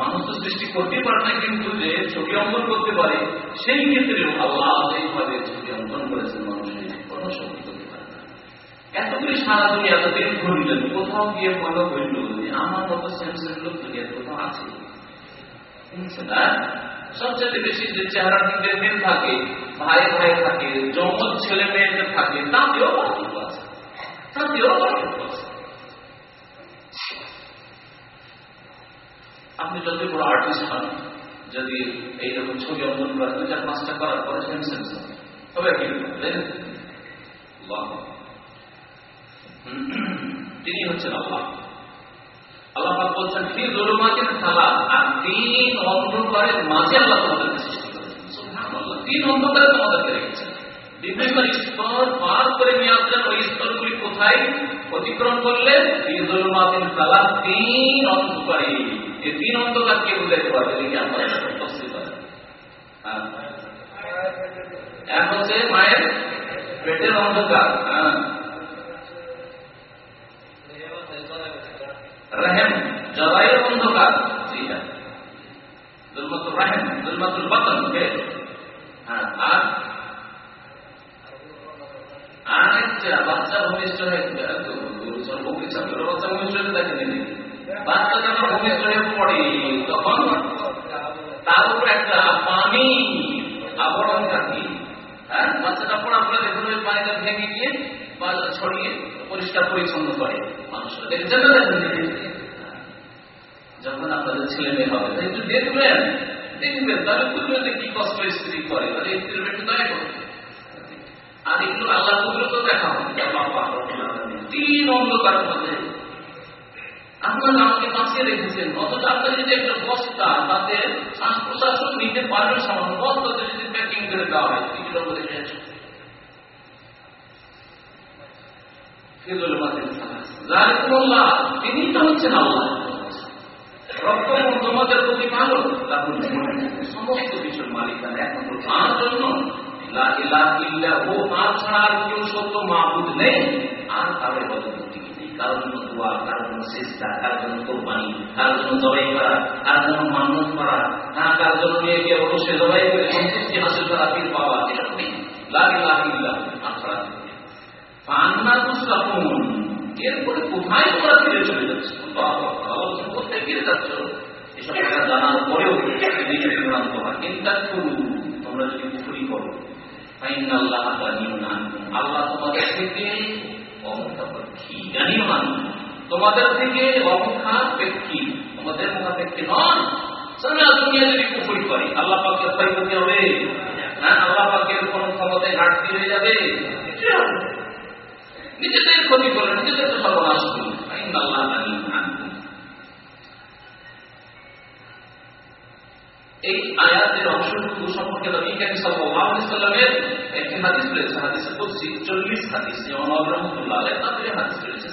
মানুষ তো সৃষ্টি করতে পারে না, কিন্তু যে ছবি অঙ্কন করতে পারে, সেই ক্ষেত্রে আল্লাহ যেভাবে ছবি অঙ্কন করেছেন মানুষের না। এতগুলি সারা দুনিয়া এতদিন ঘুরলেন কোথাও গিয়ে মনে হইল যে আমার মতো সেন্সের লোক দুনিয়ার কোথাও আছে? সবচেয়ে বেশি যে চেহারা দিকে মেয়ে থাকে, ভাই ভাই থাকে যমজ ছেলে মেয়েদের থাকে, তাতেও পার্থক্য আছে। তাতেও পার্থক্য আছে। আপনি যদি বড় আর্টিস্ট হন, যদি এইরকম ছবি অঙ্কন করেন দু চার পাঁচটা করার পরে সেন্সেন্স তবে কি? তিনি হচ্ছেন আল্লাহ। আল্লাহ বলছেন ফির জলমাতের থালা আর তিন অন্ধকারের মাঝে আল্লাহ তোমাদেরকে সৃষ্টি করেছেন। তিন অন্ধকারে তোমাদেরকে রেখেছেন। বিভিন্ন স্তর পার করে নিয়ে আসলেন। ওই স্তরগুলি কোথায়? অতিক্রম করলে ফির জলমাতের থালা তিন অন্ধকারে। এই তিন অন্তকাল বুঝাইতে পারবে দেখি আপনারা তফসিল করেন এক হচ্ছে মায়ের পেটের অন্ধকার রহেম জরায়ের অন্ধকার আর আর বাচ্চা ভবিষ্যৎ গুরু সর্বকিছু বাচ্চা ভবিষ্যৎ দেখেনি বাচ্চা যখন ভূমিষ্ঠ পড়ে তখন তার উপর একটা পানি আবরণ থাকে হ্যাঁ বাচ্চাটা পড়ার পরে দেখুন পানিটা ভেঙে গিয়ে বা ছড়িয়ে পরিষ্কার পরিচ্ছন্ন করে মানুষরা যখন আপনাদের ছেলে মেয়ে হবে। একটু দেখবেন দেখবেন তাহলে বুঝবেন কি কষ্ট স্ত্রী করে তাহলে স্ত্রীর একটু দয়া করবে আর এগুলো আল্লাহ তো দেখা হয় তিন অন্ধকার মধ্যে আপনার আমাকে বাঁচিয়ে রেখেছেন। অথচ আপনার যদি একটা বস্তা তাতে শ্বাস নিতে পারবেন সামান্য বস্তাতে যদি প্যাকিং করে দেওয়া হয়, তিনি তো হচ্ছেন আল্লাহ। তোমাদের প্রতি সমস্ত কিছুর মালিকানা তার জন্য। ও তার ছাড়া আর কেউ সত্য মাহবুদ নেই। আর কারও পদবর্তী করা জন্য এরপরে কোথায় তোমরা ফিরে চলে যাচ্ছ? কোথায় ফিরে যাচ্ছ? এসব জানার পরেও নিজে বিভ্রান্ত হয় করু তোমরা যদি পুকুরি করো আল্লাহ আল্লাহ তোমাদের তোমাদের থেকে অপেক্ষা ব্যক্তি, তোমাদের মুখাপেক্ষী নন। সারা দুনিয়া যদি পুকুরি করে। আল্লাহ পাকের ক্ষয়ক্ষতি হবে। হ্যাঁ আল্লাহ পাকের কোন ক্ষমতায় ঘাটতি হয়ে যাবে। নিজেদের ক্ষতি করে, নিজেদের তো সর্বনাশ করুন আল্লাহ এই আয়াতের অংশটুকু সম্পর্কে নবী একটি হাদিস রয়েছে, হাদিসে কুদসি 40 হাদিস। তাদের হাদিস রয়েছে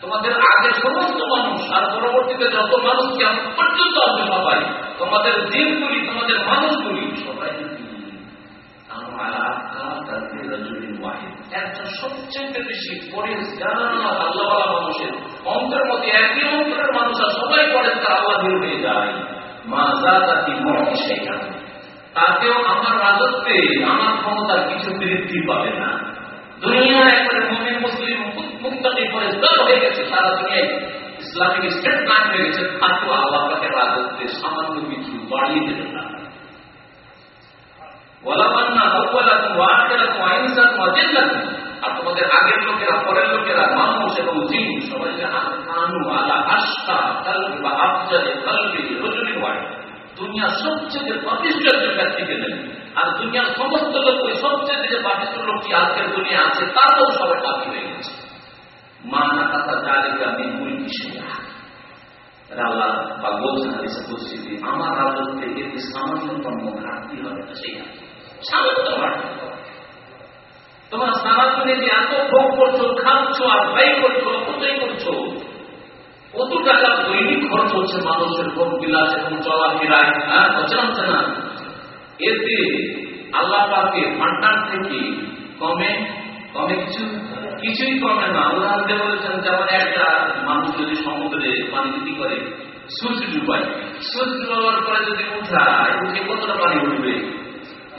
তোমাদের আগে সমস্ত মানুষ আর পরবর্তীতে যত মানুষ কেমন পর্যন্ত আসবে সবাই, তোমাদের দিনগুলি, তোমাদের মানুষগুলি সবাই একটা সবচেয়ে বেশি পরিষ্কার মানুষের। অন্তর মধ্যে একই অন্তরের মানুষ আর সবাই পরিষ্কার আল্লাহ হয়ে যায়। মা জাতি মনে সেটা তাতেও আমার রাজত্বে আমার ক্ষমতার কিছু বৃদ্ধি পাবে না। দুনিয়া একবারে মুমিন, মুসলিম মুক্তি পরিষ্কার হয়ে গেছে, সারা দুনিয়ায়। ইসলামিক স্টেট প্ল্যান হয়ে গেছে, তাতেও আল্লাহ তাকে রাজত্বে সামান্য কিছু বাড়িয়ে দেবে না। আর তোমাদের আগের লোকেরা, পরের লোকেরা মানুষ এবং জিন, সবাই কানু সবচেয়ে প্রতিষ্ঠিত ব্যক্তিকে নেন। আর দুনিয়ার সমস্ত লোক ওই সবচেয়ে যে বাকিত লোকটি আজকের দুনিয়া আছে তারও সবাই বাকি হয়ে গেছে। মা কথা জালিকা বিপুল আল্লাহ বা বলছেন হাদিসে আমার রাজত্বে এতে সামান্যতম ঘাটতি হবে না সেই সামান্য ঘাটতি তোমার সারাদিনে যে এত ভোগ করছ, খাচ্ছ আর ব্যয় করছ, অপচয় করছ, কত টাকা দৈনিক খরচ হচ্ছে মানুষের ভোগ বিলাস এবং চলাফেরায় হ্যাঁ? হচ্ছে না এতে আল্লাহ পাকে ভান্ডার থেকে কমে কমে কিছু, কিছুই কমে না। উদাহরণ দিয়ে বলেছেন যেমন একটা মানুষ যদি সমুদ্রে পানি যদি করে সূর্য ডুবায়। সূর্য ডুবাবার পরে যদি উঠায়, উঠে কতটা পানি উঠবে?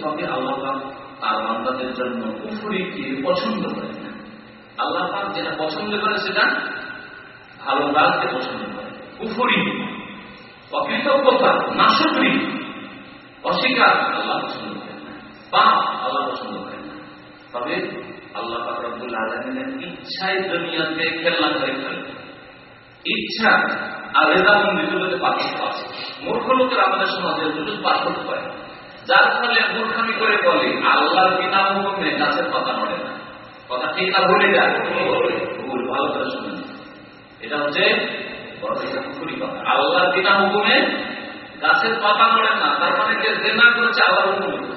তবে আল্লাহ তার বান্দাদের জন্য পছন্দ করে না। আল্লাহ যেটা পছন্দ করে সেটা ভালো কাজকে পছন্দ করে। কুফুরি অকৃতজ্ঞতা, নাশকরি। অস্বীকার আল্লাহ পছন্দ না। আল্লাহ পছন্দ না। তবে আল্লাহ পাক রব্বুল ইচ্ছায় দুনিয়াতে খেলনা করে ইচ্ছা আর রেজাবন্দি দুটোতে পার্থক্য আছে। মূর্খ লোকের আমাদের সমাজে দুটো পার্থক্য করে যার ফলে মূর্খামি করে বলে, আল্লাহর বিনা হুকুমে গাছের পাতা নড়ে না। কথা ঠিক না ভুলে যায় ভুল ভালো করে শুনুন এটা হচ্ছে আল্লাহর বিনা হুকুমে গাছের পাতা নড়ে না। তার মানে যে জেনা করেছে আল্লাহ হুকুম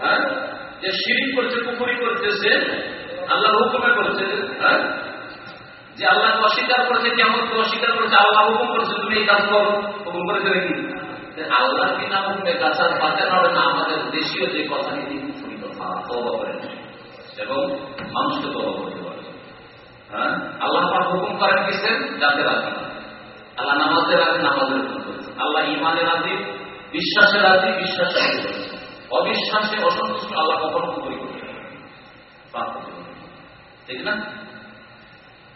হ্যাঁ? যে শিরিক করছে, পুকুরি করছে, সে আল্লাহ হুকুমে করছে। হ্যাঁ? যে আল্লাহ অস্বীকার করেছে, কেমন অস্বীকার করেছে, আল্লাহ হুকুম করেছে, তুমি এই কাজ করো। হুকুম করেছে নাকি? আল্লাহ বিনা হুকুমে গাছার পাতা নড়ে না, আমাদের দেশীয় যে কথা নীতি কুফুরি কথা তবা করে এবং মানুষকে তবা করতে পারে। হ্যাঁ? আল্লাহ পাক হুকুম করেন কিসের যাতে রাজি আল্লাহ নামাজের রাজি নামাজের হুকুম করেছে। আল্লাহ ইমানের রাজি বিশ্বাসের রাজি বিশ্বাসের অবিশ্বাসে অসন্তুষ্ট আল্লাহ কখনো কুপুরি করতে ঠিক না?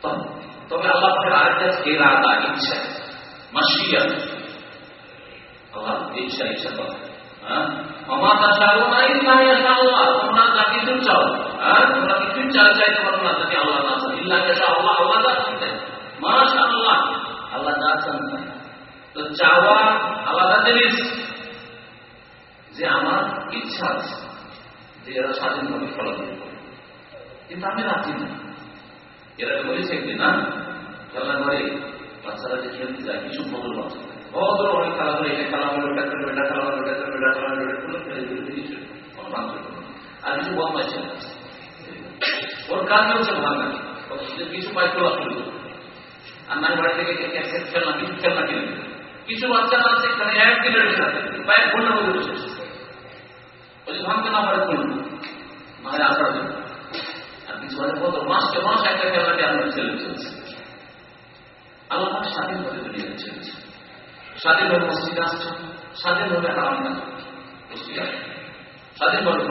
তবে আল্লাহ আরেকটা এরাদা ইচ্ছা। মাসিয়া। আল্লাহ ইচ্ছা ইচ্ছা করে। তোমরা যা কিছু চাও হ্যাঁ? তোমরা চাই চাইতে পারো না যদি আল্লাহ না চান ইল্লাহ আল্লাহ আল্লাহ তো চাওয়া আলাদা যে আমার ইচ্ছা আছে। যে এরা স্বাধীনভাবে খেলাধুলা করে কিন্তু আমি রাজি না। এরা বলেছে কি না? খেলা করে বাচ্চারা যে খেলতে যায়, কিছু বদল বাচ্চা ভদ্র অনেক খেলা করে এটা খেলা হলো এটা খেলো এটা খেলা হলো এটা খেলো এটা খেলা হলো, এটা খেলো দিতে কিছু আর কিছু বদমাই ছিল ওর কাজ হচ্ছে ভাঙা কিছু পাই তোলা শুরু আর নাই বাড়ি থেকে খেলনা, কিছু খেলনা কিনে কিছু বাচ্চারা আছে, এখানে এক সাথে পায়ের ঘণ্টা মধ্যে বসে ওই ভাঙতে না পারে খুলুন মানে আসার কত মাসকে মাস একটা আল্লাহ স্বাধীনভাবে দুনিয়া চলছে। স্বাধীনভাবে আসছে, স্বাধীনভাবে স্বাধীনভাবে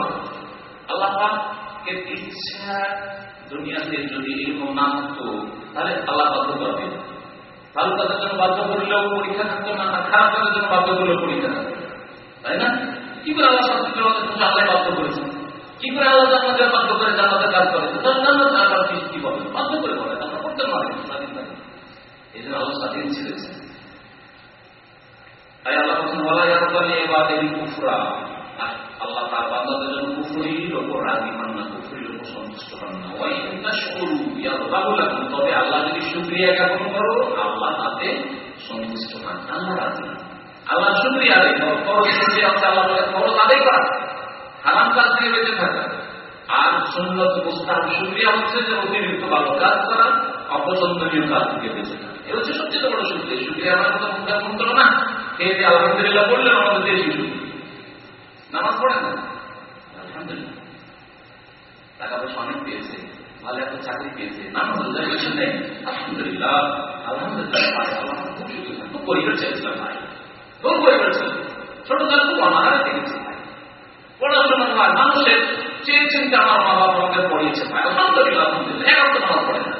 পাকের ইচ্ছা দুনিয়াতে যদি এরকম না থাকতো, তাহলে আল্লাহ বাধ্য করবে ভালো কাজের জন্য বাধ্য করলেও পরীক্ষা থাকতো না খারাপ কাজের জন্য বাধ্য করলেও পরীক্ষা থাকতো তাই না? কি করে আল্লাহ আল্লাহ বাধ্য করেছে। কি করে আল্লাহ জান্নাতে বাধ্য করে জান্নাতে কাজ করে জান্নাত আল্লাহ কি বলে। বাধ্য করে বলে আমরা করতে পারি স্বাধীন থাকে এই জন্য আল্লাহ স্বাধীন ছেড়েছে তাই আল্লাহ বলছেন বলা যাবে এবার এই কুফরা আল্লাহ তার বান্দাদের জন্য কুফরির ওপর রাজি হন না, কুফরির ওপর সন্তুষ্ট হন না। ওই চিন্তা শুরু লাগুন তবে আল্লাহ যদি সুক্রিয়া জ্ঞাপন করো, আল্লাহ তাতে সন্তুষ্ট হন আল্লাহ রাজি আল্লাহ সুক্রিয়া আদায় করো খরচ সুক্রিয়া আল্লাহ খরচ আদায় করা। হারাম কাজ থেকে বেঁচে থাকা আর সুন্নত মুস্তাহ সুক্রিয়া হচ্ছে যে অতিরিক্ত ভালো কাজ করা, অপছন্দনীয় কাজ থেকে বেঁচে থাকা। এ হচ্ছে সবচেয়ে বড় সুক্রিয়া সুক্রিয়া আমার কথা মুখে মন্ত্র না। কে যে আলহামদুলিল্লাহ বললেন, আমাদের দেশি নামাজ পড়ে না? আলহামদুলিল্লাহ। টাকা পয়সা অনেক পেয়েছে, ভালো একটা চাকরি পেয়েছে, নামাজ কিছু নেই আলহামদুলিল্লাহ আলহামদুলিল্লাহ পরিবার চেয়েছিলাম ভাই। খুব পরিবার ছিল। ছোট কাল খুব অনাহারে দেখেছি পড়াশোনা ভাই মানুষের চেয়ে চিন্তা আমার মা বাবা আমাকে পড়িয়েছে ভাই। আলহামদুলিল্লাহ আলহামদুলিল্লাহ। অর্থ নামাজ পড়ে না।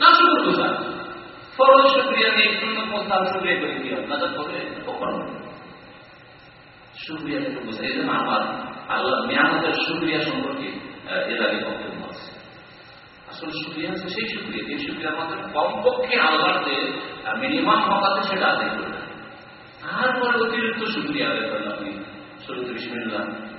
না শুকুর গুজার ফরজ শুক্রিয়া নিয়ে শূন্য মোস্তাল শুক্রিয়া করে। দিয়ে তো করবে কখনো সুক্রিয়া থেকে বোঝা। এই জন্য আমার আল্লাহ মেয়ামতের সুক্রিয়া সম্পর্কে এর আগে বক্তব্য আছে আসলে সুক্রিয়া হচ্ছে সেই সুক্রিয়া যে সুক্রিয়ার মাধ্যমে কমপক্ষে আল্লাহর যে মিনিমাম হকাতে সেটা আদায় করবে তারপরে অতিরিক্ত সুক্রিয়া আদায় করলে আপনি শরীর বিসমিল্লাহ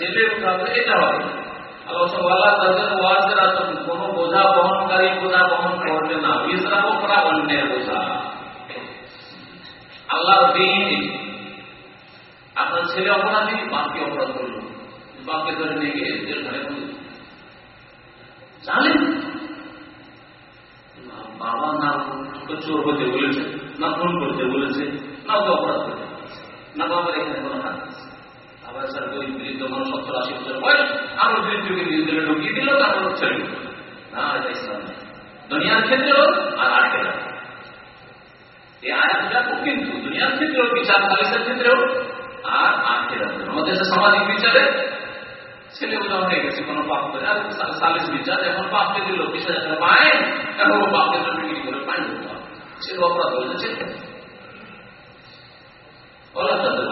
ছেলে উঠাবে এটা হবে। আসন কোন বোঝা বহনকারী বোঝা বহন করবে না। ইসরাও করা অন্যের বোঝা। আল্লাহ দিন। আপনার ছেলে অপরাধী, বাপকে অপরাধ করল। বাপকে ধরে নিয়ে গিয়ে জেলখানে বলল জানেন? বাবা না চোর হতে বলেছে, না ফোন করতে বলেছে, না ওকে অপরাধ করতে না বাবার এখানে কোনো হাত আবার স্যার ওই বৃদ্ধ মানুষ সত্তর আশি বছর বয়স আরও বৃদ্ধকে নিজেদের ঢুকিয়ে দিল, তারপর ছেড়ে দিল না, এটা ইসলাম দুনিয়ার ক্ষেত্রেও আর আটকে রাখে এই আয়াতটা কিন্তু, দুনিয়ার ক্ষেত্রেও বিচার সালিসের ক্ষেত্রেও আর আখেরাতের আমাদের সামাজিক বিচারে ছেলে উদাহরণ হয়ে গেছে, কোনো পাপ করে। আর সালিস বিচার, এখন পাপকে দিল, বিশ হাজার টাকা পায়, এখন ও পাপের জন্য বিক্রি করে পায় ছেলে অপরাধ হয়েছে ছেলে ওলা তাদের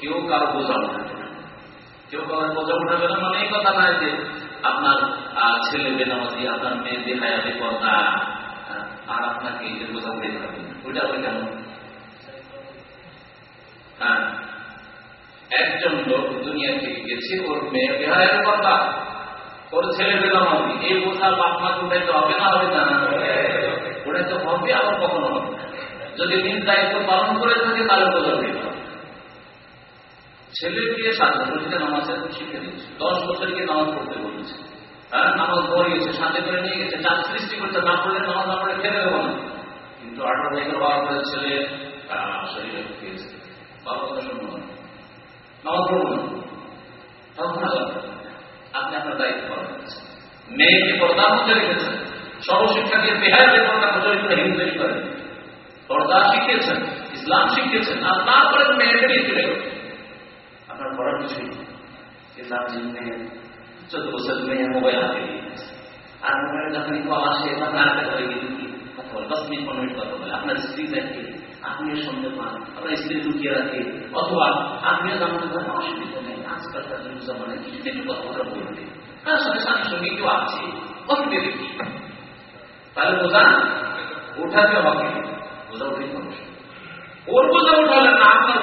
কেউ কারও বোঝা উঠাবে না। কেউ কারও বোঝা উঠাবে না মানে এই কথা নয় যে আপনার ছেলে বেনামাজি আপনার মেয়ে বেহায়াতে পর্দা আর আপনাকে এর বোঝা উঠে যাবে ওইটা ওই কেমন? হ্যাঁ। একজন লোক দুনিয়া থেকে গেছে ওর মেয়ে বেহায়ের কথা ওর ছেলে বেনামাজি এই বোঝা বাপ মাকে উঠাইতে হবে না হবে না? উঠাইতে হবে। আবার কখনো হবে যদি নিজ দায়িত্ব পালন করে থাকে, তাহলে উঠে যাবে ছেলেকে সাত বছরকে নামাজ শিখে দিচ্ছে দশ বছরকে নামাজ পড়তে বলেছে। হ্যাঁ নামাজ পড়িয়েছে, সাথে করে নিয়ে গেছে, চাপ সৃষ্টি করছে, না পড়লে নামাজ না পড়ে খেলে দেবো না। কিন্তু আঠারো বছর বারো বছর ছেলে শরীরে কথা শুনব না নামাজ পড়ব না। তখন আপনি আপনার দায়িত্ব পালন করেছেন। মেয়েকে পর্দার মধ্যে রেখেছেন। সর্বশিক্ষাকে হিন্দু করেন পর্দা শিখিয়েছেন, ইসলাম শিখিয়েছেন, আর তারপরে মেয়েকে নিয়ে গেল। আপনার করার কিছুই ইসলাম চোদ্দ বছর মেয়ে মোবাইল হাতে আর যখন কল আসে একটা করে কথা বলে মিনিট, পনেরো মিনিট কথা বলে, আপনার স্ত্রী দেখে আপনিও পান, আপনার স্ত্রী লুকিয়ে রাখে, অথবা আপনিও জানতে পারেন অসুবিধা নেই কিছু কথা বলবে তার সঙ্গে কেউ আছে? অসুবিধে তাহলে বোঝা ওঠাতে হবে। ওর বোঝা উঠালে না আপনার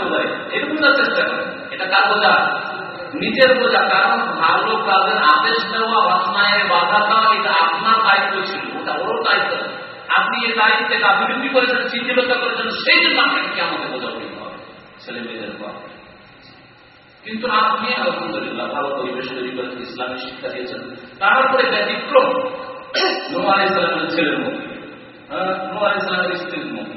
এর বোঝার চেষ্টা করেন এটা কার বোঝা? নিজের বোঝা, কারণ ভালো কাজের আদেশ বাধা দেওয়া, এটা আপনার দায়িত্ব ছিল, ওটা ওর দায়িত্ব। আপনি এই দায়িত্বে করেছেন করেছেন সেই জন্য আপনাকে কি আমাকে বোঝা হবে ছেলে মেয়েদের কিন্তু আপনি, আলহামদুলিল্লাহ, ভালো পরিবেশ তৈরি করেছেন ইসলামের শিক্ষা দিয়েছেন। তারপরে ব্যতিক্রম ইসলামের ছেলের নোয়ার ইসলামের স্ত্রীর মতো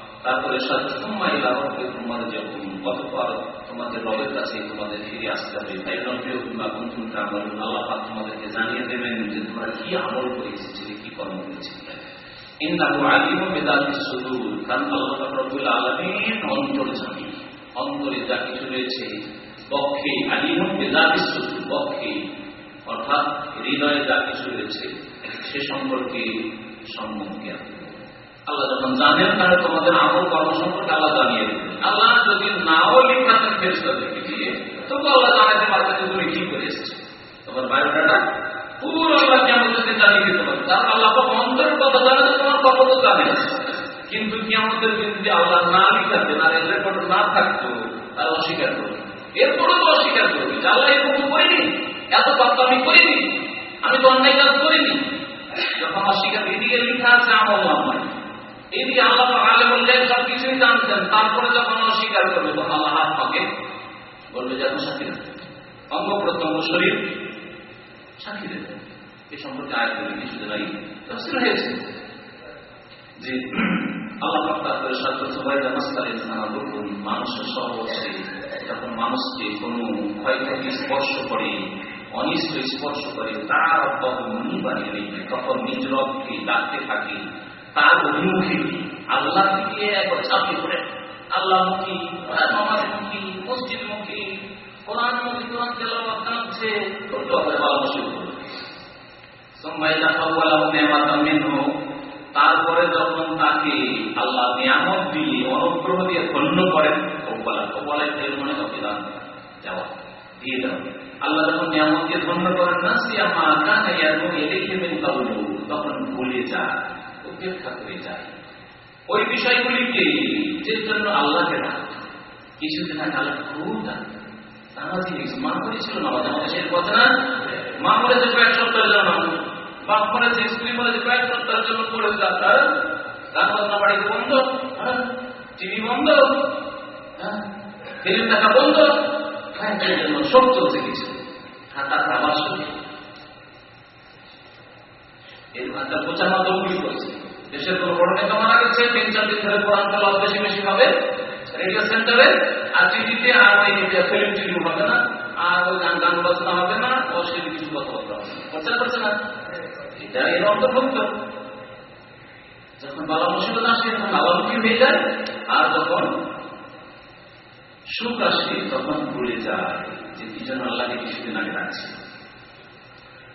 তারপরে তোমাদের যখন তোমাদের রবের কাছে তোমাদের ফিরে আসতে হবে তাই নব্বই কিংবা কুন্তুম আমল আল্লাহ তোমাদেরকে জানিয়ে দেবেন যে তোমরা কি আমল করে এসেছিলে কি কর্ম করেছিলে কারণ আল্লাহ আলামিন অন্তর জানি অন্তরে যা কিছু রয়েছে বক্ষে আলিমু বিদাতি সুদূর বক্ষে অর্থাৎ হৃদয়ে যা কিছু রয়েছে, সে সম্পর্কে সম্মুখ জ্ঞান। আল্লাহ যখন জানেন, তাহলে তোমাদের আমল, কর্ম সম্পর্কে আল্লাহ জানিয়ে দেবেন। আল্লাহ যদি নাও লিখাতেন ফেরিস্তাদেরকে তবু আল্লাহ জানাতে পারতেন যে তুমি কি করে এসেছ তোমার বায়োডাটা পুরো আল্লাহ কেমন যদি জানিয়ে দিতে পারবে তার আল্লাহ অন্তরের কথা জানে তো তোমার কথা তো জানে কিন্তু কেমতের যদি আল্লাহ না লিখাতেন আর রেকর্ড না থাকতো তার অস্বীকার করবে। এরপরে তো অস্বীকার করবে যে আল্লাহ এরকম করিনি, এত পাপ আমি করিনি, আমি তো অন্যায় কাজ করিনি। যখন অস্বীকার, এদিকে লিখা আছে, আমল নামায় এদিকে আল্লাহ আলে বললেন, সব কিছুই জানতেন তারপরে যখন অস্বীকার করবে, তখন আল্লাহ হাত পাকে বলবে যে আপনি সাক্ষী অঙ্গ প্রত্যঙ্গ শরীর সাক্ষী দেবেন এ সম্পর্কে আয় করে কিছুদিন আগে তফসিল হয়েছে যে আল্লাহ তারপরে সাথে সবাই নমস্কারে দেখুন মানুষের সহবর্ষে যখন মানুষকে কোনো ক্ষয়ক্ষতি স্পর্শ করে, অনিষ্ট স্পর্শ করে, তার মনি বানিয়ে তখন নিজ রবকে ডাকতে থাকে তার অভিমুখে আল্লাহ থেকে একবার কোরআন কাঁদছে তারপরে যখন তাকে আল্লাহ নিয়ামত দিয়ে অনুগ্রহ দিয়ে ধন্য করেন এর মনে অভিধান যাওয়া, দিয়ে আল্লাহ যখন নিয়ামত দিয়ে ধন্য করেন না সে মা কানে তখন ভুলে যায় উপেক্ষা করে যায় ওই বিষয়গুলিকে যে জন্য আল্লাহকে কিছুদিন আগে আল্লাহ খুব ডাকতেন নামাজি মা করেছিল কথা না? মা জন্য বাপ যাক গান বাজনা বাড়িতে বন্ধ। টিভি বন্ধ। ফিল্ম দেখা বন্ধ। সব চলছে কিছু হাতার আবার শুনে। এর করছে। দেশের কোন বড় নেতা মারা গেছে, তিন, চার দিন ধরে কোরআন তেলাওয়াত বেশি বেশি হবে রেডিও সেন্টারে, আর টিভিতে, আর ওই ফিল্ম টিভি হবে না, আর ওই গান গান বাজনা হবে না অশ্লীল কিছু কথাবার্তা হবে প্রচার না। এটা এর অন্তর্ভুক্ত। যখন বালা মুসিবত আসে, তখন আবালমুখী হয়ে যায়, আর যখন সুখ আসে, তখন ভুলে যায় যে কি যেন আল্লাহকে কিছুদিন আগে রাখছে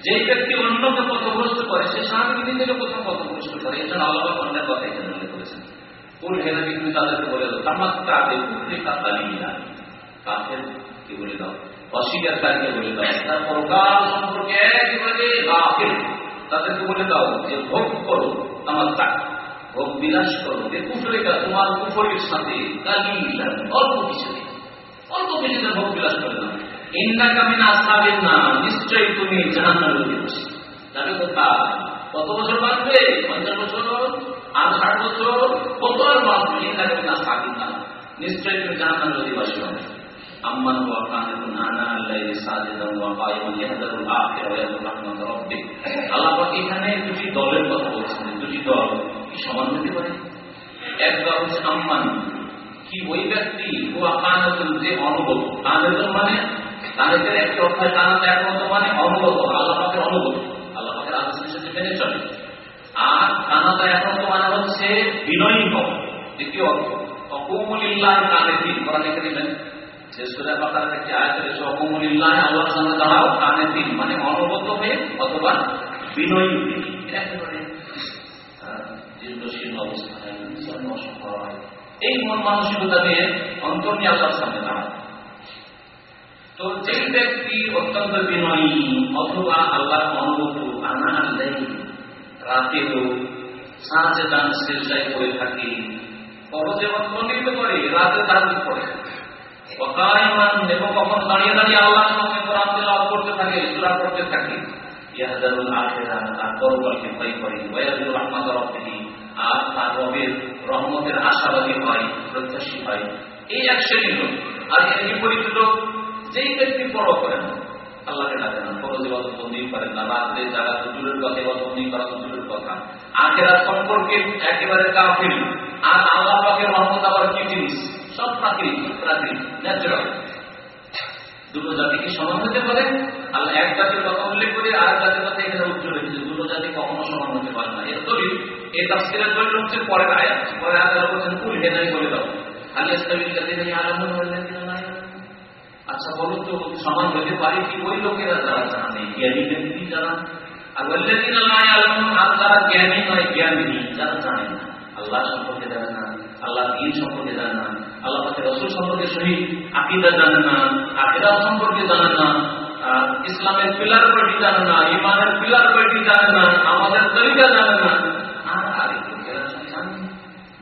যে ব্যক্তি অন্যকে পথভ্রষ্ট করে, সে স্বামী নিজেকে প্রথম পথভ্রষ্ট করে, এই জন্য আল্লাহ অন্যের কথা এখানে উল্লেখ করেছেন। কোন হেনাবি তুমি তাদেরকে বলে দাও তামাক কাকে কুফরি কাতালি কাফের কি বলে দাও? অস্বীকারীকে বলে দাও। তার পরকাল সম্পর্কে একেবারে গাফিল তাদেরকে বলে দাও যে, ভোগ করো আমার তাক ভোগ বিলাস করো। যে কুফরিকা তোমার কুফরির সাথে কালি অল্প কিছুতে অল্প কিছুতে ভোগ বিলাস করে দাও। ইন্না কামিনা আসলামের না নিশ্চয়ই তুমি জাহান্নার অধিবাসী তাহলে কোথায় কত বছর বাঁচবে? পঞ্চাশ বছর আর বছর কত আর বাঁচবে? ইন্না কামিনা আসলামের না নিশ্চয়ই তুমি জাহান্নার অধিবাসী হবে আম্মান ওয়া কানাতুন আনা আল্লাহি সাজিদান ওয়া কায়িমান ইয়াহদারুল এখানে দুটি দলের কথা বলছেন। দুটি দল কি সমান হতে পারে? এক দল হচ্ছে আম্মান। কি ওই ব্যক্তি? ওয়া কানাতুন যে অনুগত কানাতুন মানে কানাতের একটি হয় কানাত একমত মানে অনুগত আল্লাহ অনুগত। আল্লাহ মেনে চলে আর কানাতা একমত মানে হচ্ছে বিনয়ী হওয়া দ্বিতীয় অর্থ, অকুমুলিল্লাহ কানেতিন কোরআন লিখে দিবেন। যে সুরা বাকারা থেকে আয়াত রয়েছে অকুমুলিল্লাহ আল্লাহর সামনে দাঁড়াও কানেতিন মানে অনুগত হয়ে অথবা বিনয়ী হয়ে। দীর্ঘশীল অবস্থায় অসহায় এই মন মানসিকতা নিয়ে অন্তর নিয়ে আল্লাহর সামনে দাঁড়ায়। তো যে ব্যক্তি অত্যন্ত বিনয়ী অথবা আল্লাহ অনুগত আনা আল্লাহ রাতেও সাহায্যে দান শেষায় করে থাকি ফরজে অত্যন্বিত করে রাতে তাহাজ করে অকায়মান এবং কখন দাঁড়িয়ে দাঁড়িয়ে আল্লাহর সামনে কোরআন তেলাওয়াত করতে থাকে, সূরা করতে থাকে, ইয়াহদারুল আখিরা তার পরকালকে ভয় করে ওয়ায়াজুর রহমাত রাব্বিহি, আর তার রবের রহমতের আশাবাদী হয়, প্রত্যাশী হয়। এই এক শ্রেণির লোক, আর এর বিপরীত লোক যেই ব্যক্তি বড় করেন, আল্লাহকে ডাকে না। ফরজ বন্দী করেন না। রাত্রে যারা দুজুরের কথা বন্দী করা দুজুরের কথা। আখেরা সম্পর্কে একেবারে কাফিল। আর আল্লাহ পাকের রহমত আবার কি জিনিস? সব প্রাকৃতিক প্রাকৃতিক ন্যাচারাল দুটো জাতি কি সমান হতে পারে? আল্লাহ এক জাতির কথা উল্লেখ করে আর জাতির কথা এখানে উজ্জ্বল রেখেছে দুটো জাতি কখনো সমান হতে পারে না। এর দলিল, এই তাফসিরের দলিল হচ্ছে পরের আয়াত। পরের আয়াত বলছেন, কুল হেনাই বলে দাও। আলী ইসলামিক জাতি নেই আলমন হলেন আচ্ছা বলো তো সমান হতে পারে কি ওই লোকেরা যারা জানে? জ্ঞানী ব্যক্তি যারা। আর বললেন আর যারা জ্ঞানী নয় জ্ঞানী যারা জানে না। আল্লাহ সম্পর্কে জানে না, আল্লাহ দিন সম্পর্কে জানে না, আল্লাহ পাকে রসুল সম্পর্কে শহীদ আকিদা জানে না আকিদা সম্পর্কে জানে না ইসলামের পিলার কয়টি জানে না ইমানের পিলার কয়টি জানে না, আমাদের তরিকা জানে না। আর আরেক জানে?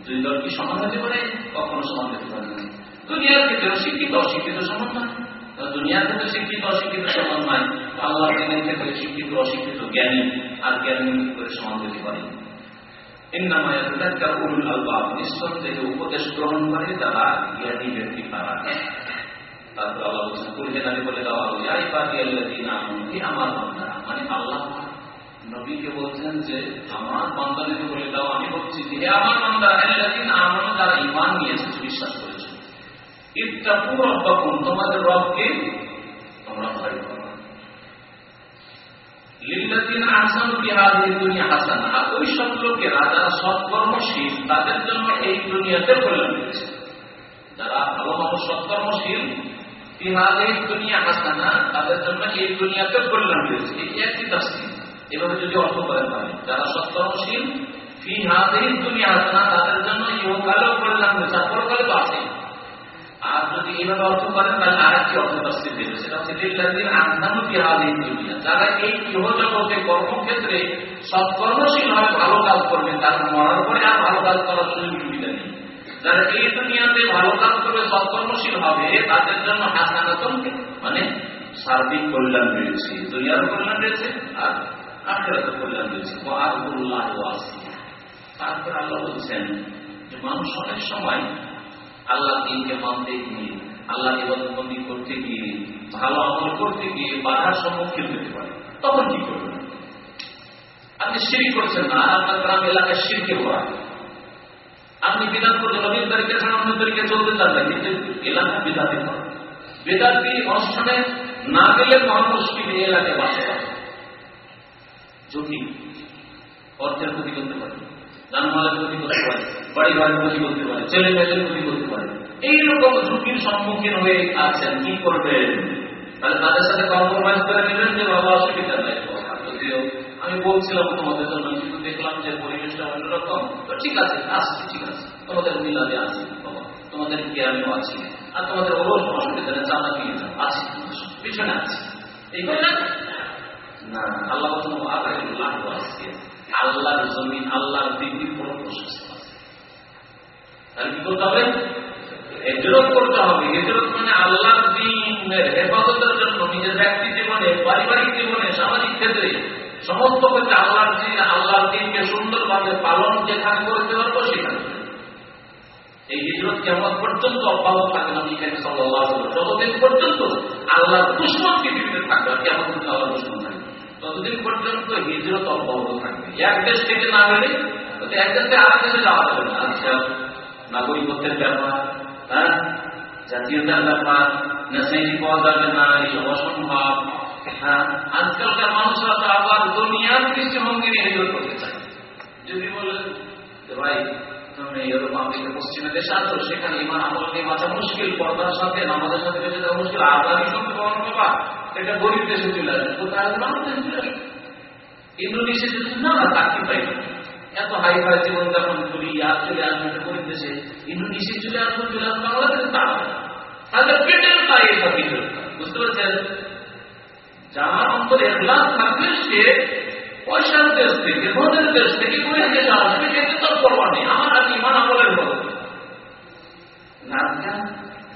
দুই দল কি সমান হতে পারে? কখনো সমান হতে পারে না। দুনিয়ার ক্ষেত্রে শিক্ষিত, অশিক্ষিত সমান নয় দুনিয়ার ক্ষেত্রে শিক্ষিত, অশিক্ষিত সমান নয়। আল্লাহ দিনের ক্ষেত্রে শিক্ষিত, অশিক্ষিত জ্ঞানী, আর জ্ঞানী করে পারে নিঃসন্দেহে উপদেশ গ্রহণ করে তারা জ্ঞানী ব্যক্তি তারা তারপর আল্লাহ বলে আমার বান্দা মানে আল্লাহ নবীকে বলছেন যে, আমার বান্দাদেরকে বলে দাও, আমি বলছি যে আমার বান্দা আল্লাহ আমন, যারা ইমান নিয়ে এসেছে বিশ্বাস তোমাদের রবকে তোমরা ভয় করো লিল্লাযিনা আহসানু ফি হাযিহি দুনিয়া হাসানা ওই সব লোকেরা যারা সৎকর্মশীল তাদের জন্য এই দুনিয়াতে কল্যাণ রয়েছে যারা ভালো মানুষ সৎকর্মশীল ফি দুনিয়া হাসানা, তাদের জন্য এই দুনিয়াতে কল্যাণ রয়েছে এই একটি তাফসীর এভাবে যদি অর্থ করেন তাহলে, যারা সৎকর্মশীল ফি হাযিহি দুনিয়া হাসানা, তাদের জন্য ইহকালেও কল্যাণ রয়েছে পরকালে তো আছে আর যদি এইভাবে অর্থ করেন, তাহলে আর একটি অর্থ দেবে সেটা হচ্ছে লিল্লাযিনা আহসানু ফি দুনিয়া। যারা এই ইহজগতে কর্মক্ষেত্রে সৎকর্মশীল হয়, ভালো কাজ করবে, তার মরার পরে আর ভালো কাজ করার সুযোগ সুবিধা নেই। যারা এই দুনিয়াতে ভালো কাজ করবে, সৎকর্মশীল হবে, তাদের জন্য হাসানাতন মানে সার্বিক কল্যাণ রয়েছে, দুনিয়ার কল্যাণ রয়েছে, আর আখেরাতের কল্যাণ রয়েছে। আরদুল্লাহি তারপর আল্লাহ বলছেন যে মানুষ অনেক সময় আল্লাহ দিনকে মানতে গিয়ে, আল্লাহ নিবন্ধবন্দি করতে গিয়ে, ভালো আমল করতে গিয়ে বাধার সম্মুখীন হতে পারে। তখন কি করবেন? আপনি সিঁড়ি করছেন না আপনার গ্রাম এলাকায় সিঁড়িকে করা আপনি বিদাত করছেন নবীন তারিখে অন্য তারিখে চলতে চান কিন্তু এলাকা বিদাতে করেন বেদাতি অনুষ্ঠানে না গেলে মহা মুশকিল এলাকায় বাসে ঝুঁকি অর্থের ক্ষতি করতে পারে। যানবাহনের ক্ষতি করতে পারে, বাড়ি বাড়ির ক্ষতি করতে পারে, ছেলে মেয়েদের ক্ষতি করতে পারে। এইরকম ঝুঁকির সম্মুখীন হয়ে আছেন, কি করবেন? তাহলে তাদের সাথে কম্প্রোমাইজ করে নেবেন যে, বাবা অসুবিধা নাই আমি বলছিলাম তোমাদের জন্য, কিন্তু দেখলাম যে পরিবেশটা অন্যরকম। তো ঠিক আছে, আসছি, ঠিক আছে। তোমাদের মিলাদে আছি তোমাদের জ্ঞানেও আছি। আর তোমাদের ওর অসুবিধা নেই চাঁদা যাও, আছি পিছনে আছি। এই না, আল্লাহ আল্লাহ আসছে আল্লাহর জমিন, আল্লাহর দিদির কোনো প্রশস্ত হবে? হেজরত করতে হবে। হেজরত মানে আল্লাহর হেফাজতের জন্য, নিজের ব্যক্তি জীবনে, পারিবারিক জীবনে, সামাজিক ক্ষেত্রে সমস্ত ক্ষেত্রে আল্লাহর দিন, আল্লাহর দিনকে সুন্দরভাবে পালন যেখানে করতে পারব সেখানে এই হিজরত কেমন পর্যন্ত অব্যাহত থাকে নবী কেন সাল্লাহ যতদিন পর্যন্ত আল্লাহর দুশ্মন পৃথিবীতে থাকবে কেমন আল্লাহ দুশ্মন থাকবে ততদিন পর্যন্ত হিজরত অব্যাহত থাকবে। এক দেশ থেকে না হলে এক দেশ আরেক দেশে যাওয়া যাবে না। আচ্ছা নাগরিকত্বের ব্যাপার হ্যাঁ? জাতীয়তার ব্যাপার নেশাইনি পাওয়া যাবে না এইসব অসম্ভব হ্যাঁ? আজকালকার মানুষরা তো আবার দুনিয়ার দৃষ্টিভঙ্গি নিয়ে হিজরত করতে চায়। যদি বলেন যে, ভাই, তুমি ইউরোপ আমেরিকা পশ্চিমে দেশে আছো সেখানে ইমান আমল নিয়ে বাঁচা মুশকিল, পর্দার সাথে, নামাজের সাথে বেঁচে যাওয়া মুশকিল আজাদি সঙ্গে পালন এটা গরিব দেশে চলে আসবে। কোথায় আসবে আমাদের চলে আসবে। ইন্দোনেশিয়া যদি না না, চাকরি পাই এত হাই ফাই জীবন যাপন করি, আর চলে আসবে একটা গরিব দেশে। ইন্দোনেশিয়া চলে আসবে, চলে তা তাহলে পেটের এটা বুঝতে পারছেন? যার অন্তরে এখলাস থাকবে, সে পয়সার দেশ থেকে ধনের দেশ থেকে করে দেশে আসবে সেটা নেই। আমার আর ইমান আমলের বড়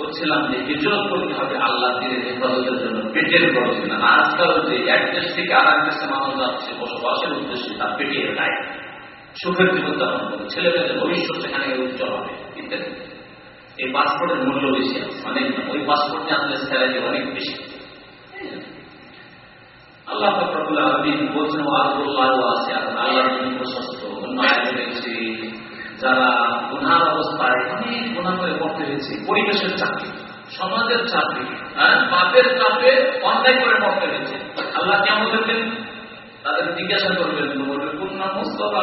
বলছিলাম যে হিজরত করতে হবে আল্লাহ দিনের হেফাজতের জন্য, পেটের খরচে না আজকাল যে এক দেশ থেকে আর এক দেশে মানুষ যাচ্ছে, বসবাসের উদ্দেশ্যে তার পেটের গায়ে সুখের জীবন যাপন করবে। ছেলে মেয়েদের ভবিষ্যৎ সেখানে উজ্জ্বল হবে, ইত্যাদি। এই পাসপোর্টের মূল্য বেশি আছে, অনেক ওই পাসপোর্ট নিয়ে আসলে স্যালারি অনেক বেশি। আল্লাহ ফকরুল আলমিন বলছেন আল্লাহ আল্লাহ প্রশস্ত। অন্য যারা গুনার অবস্থায় অনেক গুণা করে মরতে হয়েছে, পরিবেশের চাকরি, সমাজের চাকরি হ্যাঁ পাপের চাপে অন্যায় করে মরতে হয়েছে। আল্লাহ কেমন দেখবেন তাদের জিজ্ঞাসা করবেন বলবেন কোন মুস্তফা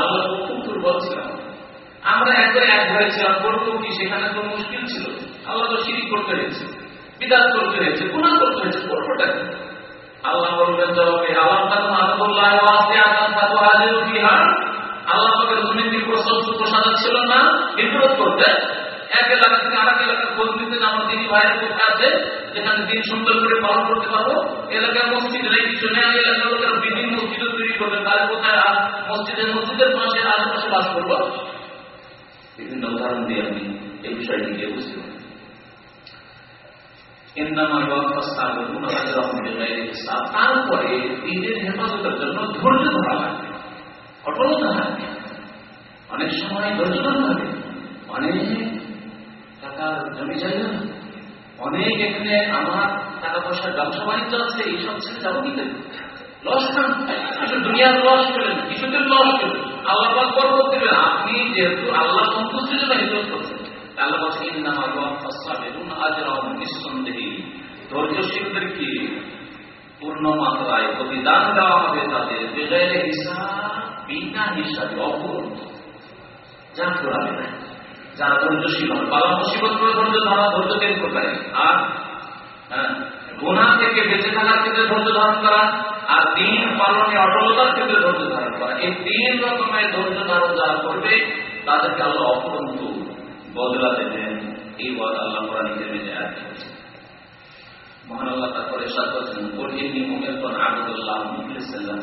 আল্লাহ খুব দুর্বল ছিলাম আমরা একবারে এক ঘরে ছিলাম করব কি, সেখানে তো মুশকিল ছিল। আল্লাহ তো সিঁড়ি করতে হয়েছে, বিদাত করতে হয়েছে গুণা করতে হয়েছে করবোটা আল্লাহ বলবেন, জবাবে আল্লাহ তাআলা না হিজরত করতে এক এলাকা থেকে আরেক এলাকার খোঁজ নিতে আমার ভাইয়ের আছে যেখানে দিন সুন্দর করে পালন করতে পারব। এলাকার মসজিদ নেই, কিছু নেই এলাকার লোকের বিভিন্ন তৈরি কোথায় মসজিদের মসজিদের পাশে আশেপাশে বাস বিভিন্ন উদাহরণ দিয়ে আমি এই বিষয়টি গিয়ে বুঝতে পারি। তারপরে নিজের হেফাজতের জন্য ধৈর্য ধরা লাগবে। অনেক সময় ধৈর্য ধরা অনেক টাকার জমি জায়গা অনেক এখানে আমার টাকা পয়সার ব্যবসা বাণিজ্য আছে, এইসব ছেড়ে যাব কি পূর্ণ মাত্রায় প্রতিদান দেওয়া হবে তাদের বেগাইর হিসাব, বিনা হিসাবে অপূর্ণ। যা করাবে যারা ধৈর্যশীল হবে বালা মুসিবত করে ধৈর্য ধরা ধৈর্য প্রকারে আর হ্যাঁ গুণা থেকে বেঁচে থাকার ক্ষেত্রে ধৈর্য ধারণ করা, আর দিন পালনে অটলতার ক্ষেত্রে ধৈর্য ধারণ করা। এই তিন রকমের ধৈর্য ধারণ যারা করবে, তাদেরকে আল্লাহ বদলা দেবেন। এই বদ আল্লাহ কোরআন মহান আল্লাহ তারপরে সাত করছেন কঠিনী মুখের পর আবুদুল্লাহ মুখলিসাল্লাহ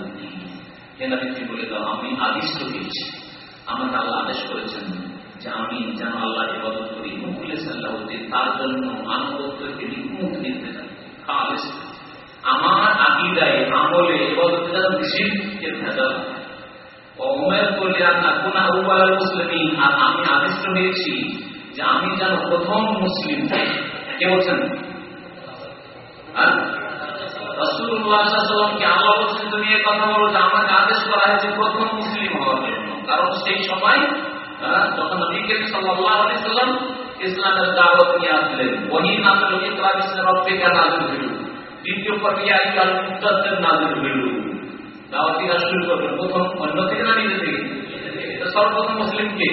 হে বলে দাও, আমি আদিষ্ট হয়েছি। আমাকে আল্লাহ আদেশ করেছেন আমি যেন আল্লাহ ইবাদত করি মুখলিসাল্লাহ তার জন্য আনুগত্য থেকে মুখ নিতে চাই আমার আকিদায়, আমলে ইবাদত করলে আর না কোন মুসলিমিন, আর আমি আদিষ্ট হয়েছি যে আমি যেন প্রথম মুসলিম। কে বলছেন? রসুল্লাহামকে আল্লাহ বলছেন, তুমি এই কথা বলো যে আমাকে আদেশ করা হয়েছে প্রথম মুসলিম হওয়ার জন্য। কারণ সেই সময় যখন নবী সাল্লাল্লাহু আলাইহি সাল্লাম ইসলামের দাওয়াত নিয়ে আসলেন, ওহী নাযিল ইকরা বিসমি রাব্বিকা নাযিল হইল দ্বিতীয় প্রক্রিয়া আল মুদাদ্দির নাযিল হইল দাওয়াত দিয়া শুরু করবেন প্রথম, অন্য থেকে না নিজে থেকে সর্বপ্রথম মুসলিম কে?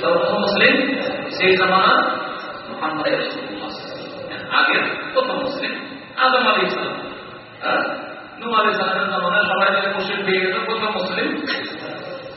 সর্বপ্রথম মুসলিম সেই জামানা মুহাম্মদ রাসূলুল্লাহ আগের প্রথম মুসলিম আদম আলী ইসলাম নূহ আলী ইসলামের জামানায় সবাই মিলে মুসলিম হয়ে গেছে। প্রথম মুসলিম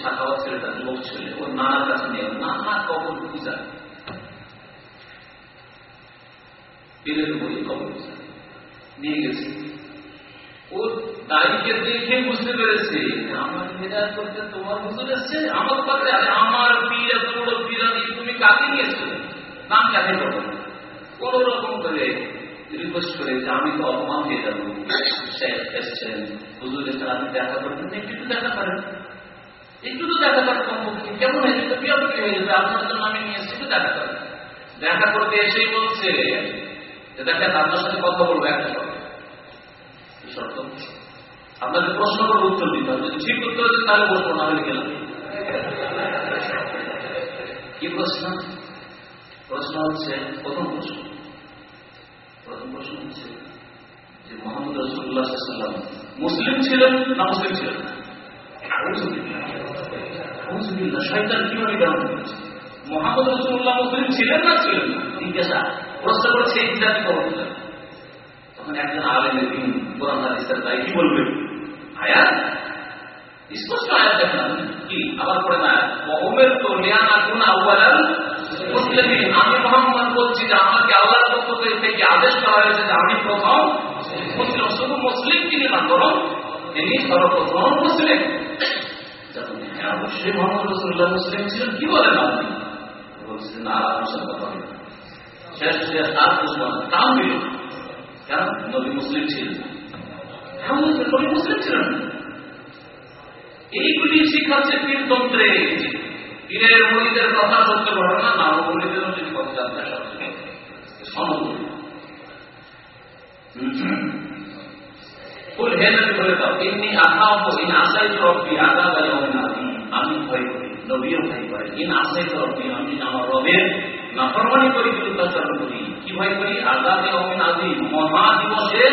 ওই শাখাওয়াত ছেলেটা যুবক ছেলে ওর নানার কাছে নিয়ে নানা কবর পূজা পীরের বই কবর নিয়ে গেছে ও দায়ীকে দেখে বুঝতে পেরেছে। আমার হেদায়ত করতে তোমার হুজুর এসছে আমার আরে আমার পীর এত বড় পীর আমি তুমি কাকে নিয়েছো নাম কাকে করব কোন রকম করে রিকোয়েস্ট করে যে আমি তো অপমান হয়ে যাব। এসছেন হুজুর এসে আপনি দেখা করবেন একটু দেখা করেন। একটু তো দেখা করেন কমপক্ষে কেমন হয়ে? যাবে বিরক্তি হয়ে যাবে আপনার জন্য আমি নিয়ে এসেছি দেখা করেন দেখা করতে এসেই বলছে যে, দেখেন, আপনার সাথে কথা বলব একটা শর্ত। আপনাকে প্রশ্ন করে উত্তর দিতে হবে। যদি ঠিক উত্তর দেন, তাহলে বলব না হলে গেলাম। কি প্রশ্ন? প্রশ্ন হচ্ছে, প্রথম প্রশ্ন। প্রথম প্রশ্ন হচ্ছে যে, মোহাম্মদ রসুল্লাহ মুসলিম ছিলেন না মুসলিম ছিলেন? শয়তান কীভাবে গ্রহণ মুসলিম ছিলেন না ছিলেন? জিজ্ঞাসা, প্রশ্ন করেছে, এই জাতি তখন একজন আলেমের কি বলবেন আয়াত? স্পষ্ট আয়াত দেখেন। কি? আবার পরে না ওমের তো লিয়ানা গুনা আউয়ালাল মুসলিমিন। আমি মোহাম্মদ বলছি যে আমাকে আল্লাহর পক্ষ থেকে আদেশ করা হয়েছে যে আমি প্রথম মুসলিম, শুধু মুসলিম তিনি না, বরং তিনি সর্বপ্রথম মুসলিম। হ্যাঁ অবশ্যই মোহাম্মদ রসুল্লাহ মুসলিম ছিলেন কি বলেন আপনি বলছেন না আপনার শেষ শেষ আর মুসলমান কাম দিল কেন? নবী মুসলিম ছিলেন নবী মুসলিম ছিলেন এইগুলি শিখাচ্ছে কীর্তন্ত্রে পীরের মরিদের কথা সত্য ঘটনা না মরিদের যদি কথা জানতে সত্য সমতুল্য বলে দাও। ইন রব্বি আদা গায়ে আমি ভয় করি, নবীও ভয় করে। ইন রব্বি, আমি আমার রবের নাফরমানি করি করি। কি ভয় করি? মহা দিবসের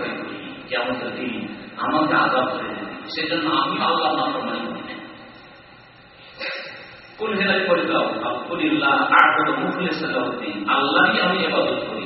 ভয় করি। কেমন দিন আমাকে করে সেজন্য আমি আল্লাহ নাফরমানি করি। কুল হেলাই করে দাও। আল্লাহই আমি ইবাদত করি।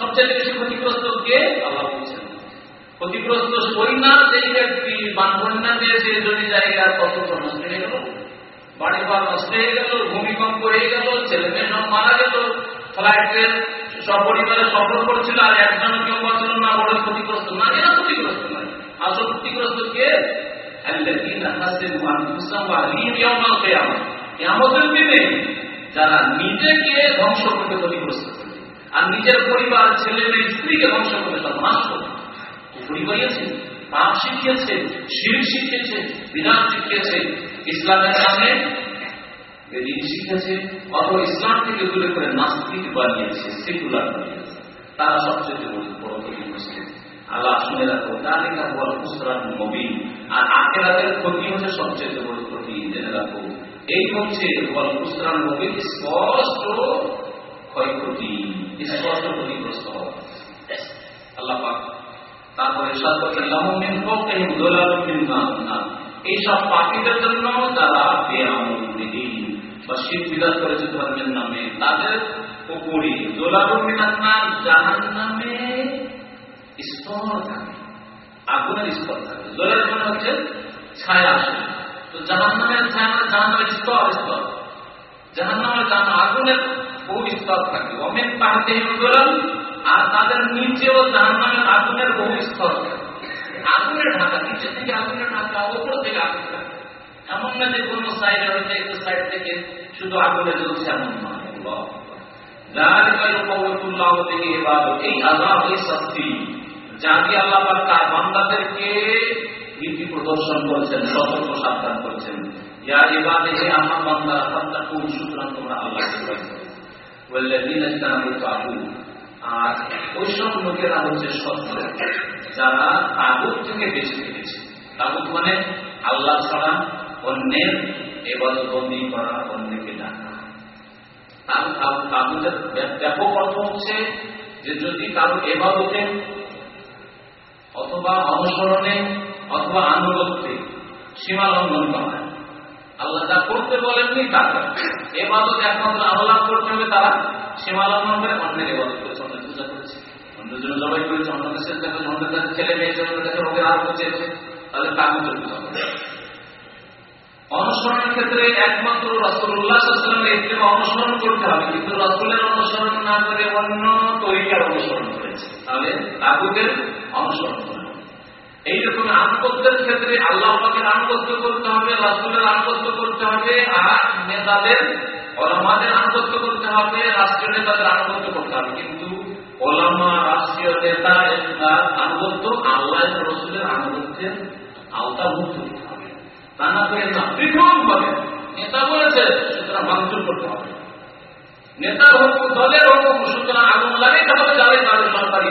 সবচেয়ে বেশি ক্ষতিগ্রস্ত কে? আল্লাহ বলছেন। ক্ষতিগ্রস্ত করি না সেই ব্যক্তি বানবন্যা দিয়ে সে জমি জায়গা কত নষ্ট হয়ে গেল? বাড়ি ঘর নষ্ট হয়ে গেল, ভূমিকম্প হয়ে গেল, ছেলে মেয়ে সব মারা গেল ফ্লাইটের সপরিবারে সফর করছিল আর একজন কেউ বলছিল, না, বড় ক্ষতিগ্রস্ত না। এরা ক্ষতিগ্রস্ত নয়। আসল ক্ষতিগ্রস্ত কে? যারা নিজেকে ধ্বংস করতে ক্ষতিগ্রস্ত করবে আর নিজের পরিবার, ছেলে মেয়ে, স্ত্রীকে ধ্বংস করবে সর্বনাশ করবে পরিবারিয়েছে পাপ শিখিয়েছে, শির শিখিয়েছে, বিধান শিখিয়েছে, ইসলামের বেদিন শিখেছে, অথবা ইসলাম থেকে দূরে করে নাস্তিক বানিয়েছে, সেকুলার বানিয়েছে। তারা সবচেয়ে বড় ক্ষতিগ্রস্ত আল্লাহ শুনে রাখো তালিকা বল খুসরান নবীন আর আখেরাতের ক্ষতি হচ্ছে সবচেয়ে বড় ক্ষতি, জেনে রাখো। এই হচ্ছে বল খুসরান নবীন স্পষ্ট ক্ষয়ক্ষতি স্পষ্ট ক্ষতিগ্রস্ত তারপরে এইসব পাখিদের জন্য যারা বেআমদিন বা শীত বিদাত করেছে ধর্মের নামে, তাদের উপরে দোলারুমিনান্নার জাহান নামে স্তর থাকে, আগুনের স্তর থাকে। দোলার মানে হচ্ছে ছায়া তো জাহান নামের ছায়া মানে জাহান নামের স্তর স্তর। জাহান নামের আগুনের বহু স্তর থাকে অমেন পাহাড়ে দোলান আর তাদের নিচেও জাহান আগুনের বহু স্তর থাকে। আগুনের ঢাকা, নিচে থেকে আগুনের ঢাকা, ওপর থেকে আগুন থাকে এমন না যে কোনো সাইডে হয়েছে একটু সাইড থেকে শুধু আগুনে জ্বলছে এমন নয়। এই আজাব এই শাস্তি জাতি আল্লাহ তার বান্দাদেরকে নীতি প্রদর্শন করেছেন, সতর্ক সাবধান করেছেন। ইয়ার এবারে আমার বান্দারা সবটা কোন সুতরাং তোমরা আল্লাহ আর ওই সব লোকেরা হচ্ছে সত্য যারা তাগুত থেকে বেঁচে থেকেছে। তাগুত মানে আল্লাহ ছাড়া অন্যের এবাদত বন্দি করা, অন্যকে ডাকা। ব্যাপক অর্থ হচ্ছে যে যদি কারও এবাদতে অথবা অনুসরণে অথবা আনুগত্যে সীমা করা আল্লাহ যা করতে বলেননি, তা এবাদত একমাত্র আল্লাহ করতে হবে তারা সীমা লঙ্ঘন করে অন্যের এবাদত করেছে অন্য পূজা করেছে। অন্যের জন্য করেছে, অন্যের ছেলে জন্য পূজা করে অনুসরণের ক্ষেত্রে একমাত্র রাসুল্লাহামের ইত্তেমা অনুসরণ করতে হবে, কিন্তু রাসুলের অনুসরণ না করে অন্য তরিকার অনুসরণ করেছে। তাহলে তাগুদের অনুসরণ এইরকম আনুগত্যের ক্ষেত্রে আল্লাহ পাকের আনুগত্য করতে হবে, রাসুলের আনুগত্য করতে হবে, আর নেতাদের, ওলামাদের আনুগত্য করতে হবে, রাষ্ট্রীয় নেতাদের আনুগত্য করতে হবে। কিন্তু ওলামা, রাষ্ট্রীয় নেতা তার আনুগত্য, আল্লাহ রসুলের আনুগত্যের আওতাভুক্ত হতে হবে। তা না করে না পৃথক নেতা বলেছে, সুতরাং ভাঙচুর করতে হবে। নেতার হোক দলের হোক সুতরাং আগুন লাগাইতে হবে যাবে তাদের সরকারি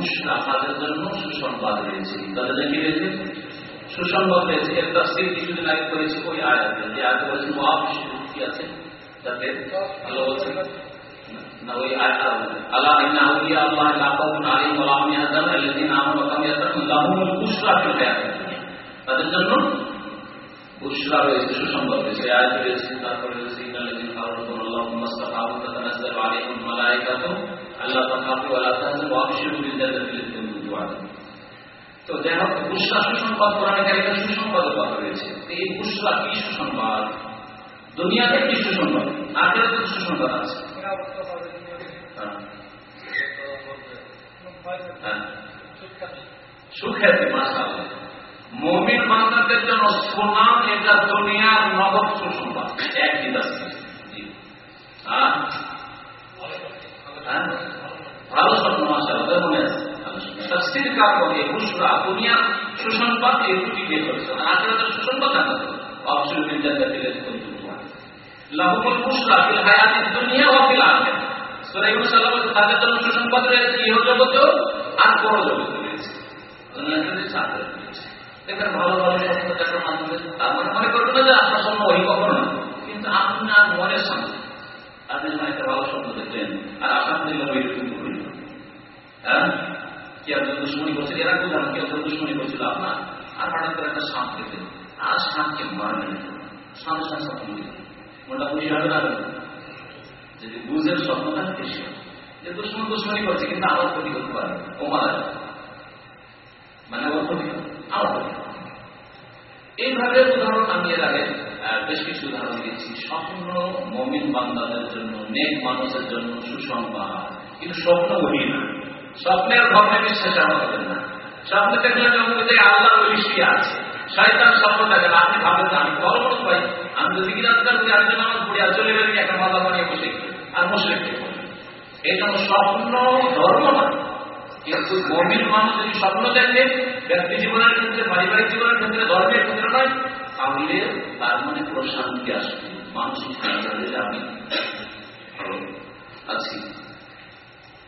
পুষ্কা তাদের জন্য সুসংবাদ রয়েছে তাদের জন্য রয়েছে সুসংবাদ রয়েছে এর তাফসীর কিছুদিন আগে করেছি ওই আয়াতে যে আয়াতে বলেছে মহাবিশ্ব কি আছে যাতে আল্লাহ বলছেন না ওই আয়াত আল্লাহ ইন্না আউলিয়া আল্লাহ লা আলাইহিম ওয়া লা হুম ইয়াহজানুন আমানু ওয়া কানু ইয়াত্তাকুন লাহুমুল বুশরা ফিল হায়াতিদ তাদের জন্য বুশরা রয়েছে সুসংবাদ রয়েছে আয়াত রয়েছে তারপরে আল্লাহ তাকাফু ওয়ালা তাহজানু ওয়া আবশিরু বিল জান্নাতি আল্লাতী কুনতুম তুআদুন তো যাই হোক বুশরা সুসংবাদ কোরআনে কারিমে সুসংবাদের কথা রয়েছে। এই বুশরা কি সুসংবাদ? দুনিয়াতে কি সুসংবাদ? আখেরাতে সুসংবাদ আছে। সুখ্যাতি মাসাল মমিন বান্দাদের জন্য সুনাম এটা দুনিয়ার নগদ সুসংবাদ। একই দাসী। ভালো আছে। তফসির কাপড়ে বুসরা দুনিয়ার সুসংবাদ এই দুটি বের দিলে লাহুল বুশরা ফিল দুনিয়া ওয়া ফিল তাদের জন্য সুসংবাদ রয়েছে ইহ আর পর জগতে রয়েছে। দুনিয়াতে দেখেন ভালো ভালো দেখার মাধ্যমে তার মানে মনে করবেন যে আপনার স্বপ্ন ওই কখনো। না কিন্তু আপনার মনের সঙ্গে। আপনি একটা ভালো স্বপ্ন দেখলেন আর আলহামদুলিল্লাহ ওই কিন্তু হইল হ্যাঁ? মানে এইভাবে উদাহরণ আমি এর আগে বেশ কিছু উদাহরণ দিয়েছি। স্বপ্ন মমিন বান্দাদের জন্য, নেক মানুষের জন্য সুসংবাদ। কিন্তু স্বপ্ন বলি না। স্বপ্নের ধর্মে বিশ্বাস আমাদের না। স্বপ্নে দেখলে জগতে আল্লাহ ঐশী আছে। শয়তান স্বপ্ন দেখেন আপনি ভাবেন যে আমি বড় বড় ভাই আমি যদি গিরাজগার করি আরেকজন নামাজ পড়ি আর চলে গেলি, একটা মাথা বানিয়ে বসে আর বসে এই জন্য স্বপ্ন, ধর্ম না। কিন্তু গভীর মানুষ যদি স্বপ্ন দেখে, ব্যক্তি জীবনের ক্ষেত্রে, পারিবারিক জীবনের ক্ষেত্রে, ধর্মের ক্ষেত্রে নয়, তাহলে তার মনে প্রশান্তি আসবে মানসিক শান্তি আমি আছি।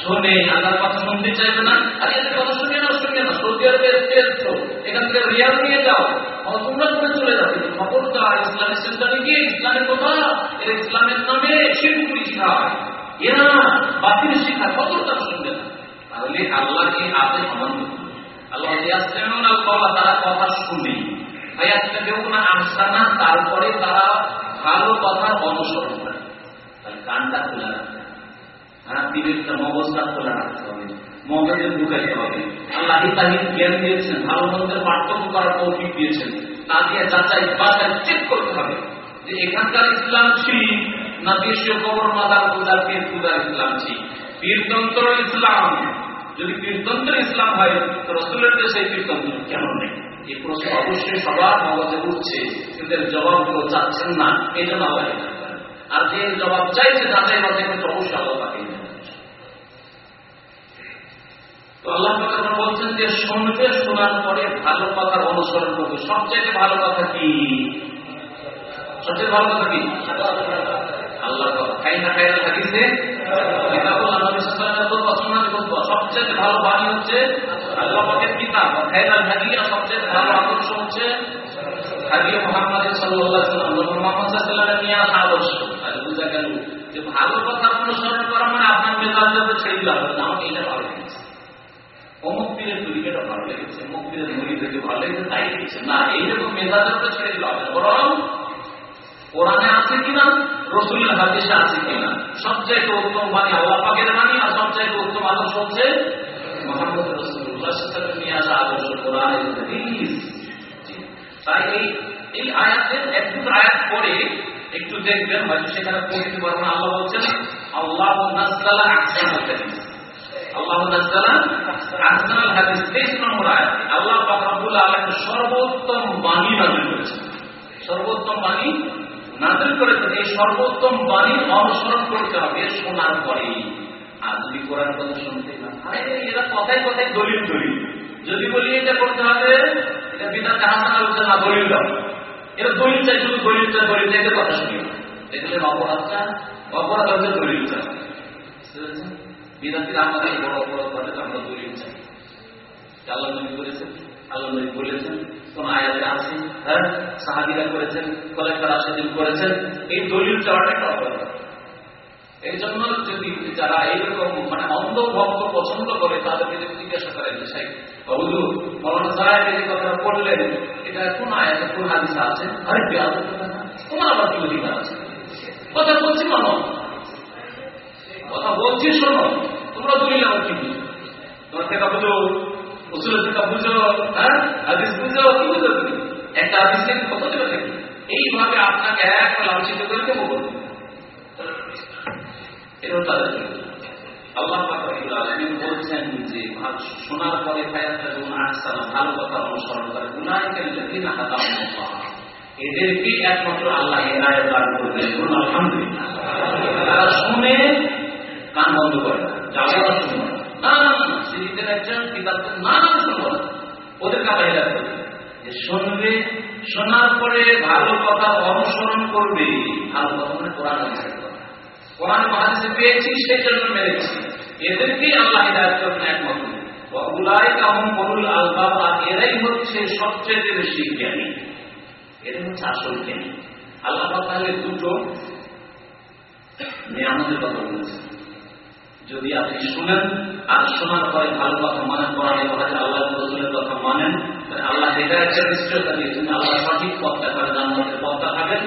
শোনে আল্লাহর কথা শুনতে চাইবে না। আর এদের কথা শুনে না শুনে না সৌদি আরবে এসছো এখান থেকে রিয়াল নিয়ে যাও। তোমরা করে চলে যাবে ইসলামের সেন্টারে গিয়ে ইসলামের কথা? এর ইসলামের নামে শিল্পুরি শিখায় এরা বাতিল শিক্ষা শুনবে না। তাহলে আল্লাহ আল তারা কথা শুনে। তারপরে তারা ভালো কথার অনুসরণ করে। তাহলে কানটা খোলা রাখতে হ্যাঁ এখানকার ইসলাম ঠিক, না দেশীয় কবর মাদার পূজার পূজার ইসলাম ঠিক। ইসলাম, যদি পীরতন্ত্র ইসলাম হয় রসুলের দেশে কেন নেই? এই প্রশ্ন অবশ্যই সবার মগজে উঠছে, কিন্তু জবাবগুলো চাচ্ছেন না, এই জন্য আল্লাহ আর যে জবাব চাইছে যাচাই বাছাই করতে অবশ্যই আল্লাহ তাকে তো আল্লাহ তাআলা বলছেন যে শুনবে, শোনার পরে ভালো কথার অনুসরণ করবে। সবচেয়ে ভালো কথা কি? সবচেয়ে ভালো কথা কি? আল্লাহর কথা খাই না খাই না সবচেয়ে ভালো বাণী হচ্ছে আল্লাহ পাকের কিতাব। হাদিয়া সবচেয়ে ভালো আদর্শ হচ্ছে মুহাম্মদ আদর্শ। বুঝা গেল যে ভালো কথা অনুসরণ করা মানে আপনার মেজাজটাকে ছেড়ে দিতে হবে। আমাকে এটা ভালো লেগেছে। অমুক পীরের তরিকাটা ভালো লেগেছে, অমুক পীরের মুড়ি থেকে ভালো লেগেছে, তাই দিচ্ছে। না, এইরকম মেজাজটা ছেড়ে দিতে হবে বরং কোরআনে আছে কিনা, রসুলের হাদিসে আছে কিনা, সবচাইতে উত্তম বাণী আল্লাহ পাকের বাণী আর সবচাইতে উত্তম আদর্শ হচ্ছে মোহাম্মদ রসুল্লাহ নিয়ে আসা আদর্শ কোরআনের হাদিস। তাই এই এই আয়াতের এক দুটো আয়াত পরে একটু দেখবেন, হয়তো সেখানে পড়তে পারবেন আল্লাহ বলছেন, আল্লাহ আল্লাহ নাজ্জালা আহসানাল হাদিস। 23 নম্বর আয়াত। আল্লাহ পাক রব্বুল সর্বোত্তম বাণী নাযিল করেছেন। সর্বোত্তম বাণী নাজিল করেছেন। এই সর্বোত্তম বাণী অনুসরণ যদি এরা কথায় কথায় দলিল দলিল যদি বলি এটা করতে হবে, এটা বিনা জাহাজ না, দলিল এরা দলিল চাই, শুধু দলিল চাই, দলিল চাইতে কথা শুনি। দেখলে অপরাধটা অপরাধ হচ্ছে দলিল চাই বিদাতির আমাদের বড় অপরাধ করে আমরা দলিল চাই। আল্লাহ নবী করেছেন আল্লাহ নবী বলেছেন, কোন আয়াতে আছে হ্যাঁ? সাহাবিরা করেছেন কলেক্টর আসাদিন করেছেন, এই দলিল চাওয়াটা একটা অপরাধ। এই জন্য যদি যারা এইরকম মানে অন্ধ ভক্ত পছন্দ করে, তাদেরকে যদি জিজ্ঞাসা করেন যে বাবুদু মৌলানা সাহেব এই কথাটা বললেন, এটা কোন আয়াতে, কোন হাদিসে আছে? আরে বেয়াদ তোমার আবার কি অধিকার আছে? কথা বলছি মানো কথা বলছি শোনো, তোমরা দলিল আমার কি তোমার থেকে বুঝো, উসুলের থেকে বুঝো হ্যাঁ? হাদিস বুঝো, কি বুঝো তুমি? একটা হাদিস থেকে কত দেবে থেকে? এইভাবে আপনাকে এক লাঞ্ছিত করে দেবো। এটাও তাদের আল্লাহ বলছেন যে শোনার পরে ভালো কথা অনুসরণ করে একমাত্র আল্লাহ দান করবেন। তারা শুনে কান বন্ধ করে না যাওয়া শুনবে না। না না একজন পিতার না না শুনব না ওদের কাছে করবে যে শুনবে, শোনার পরে ভালো কথা অনুসরণ করবে। ভালো কথা মানে কোরআন কোরআন মহাদেশে পেয়েছি সেই জন্য মেরেছি। এদেরকেই আল্লাহ হিদায়ত কাহম বরুল আলবাব, আর এরাই হচ্ছে সবচেয়ে বেশি জ্ঞানী। হচ্ছে আসল জ্ঞানী। আল্লাহ তাহলে দুটো নিয়ামতের কথা যদি আপনি শুনেন আর শোনার পরে ভালো কথা মানেন কোরআন আল্লাহ রসুলের কথা মানেন আল্লাহ হেদায়তের নিশ্চয়তা দিয়েছেন আল্লাহ সঠিক পথ দেখাবে, জান্নাতের পথ দেখাবেন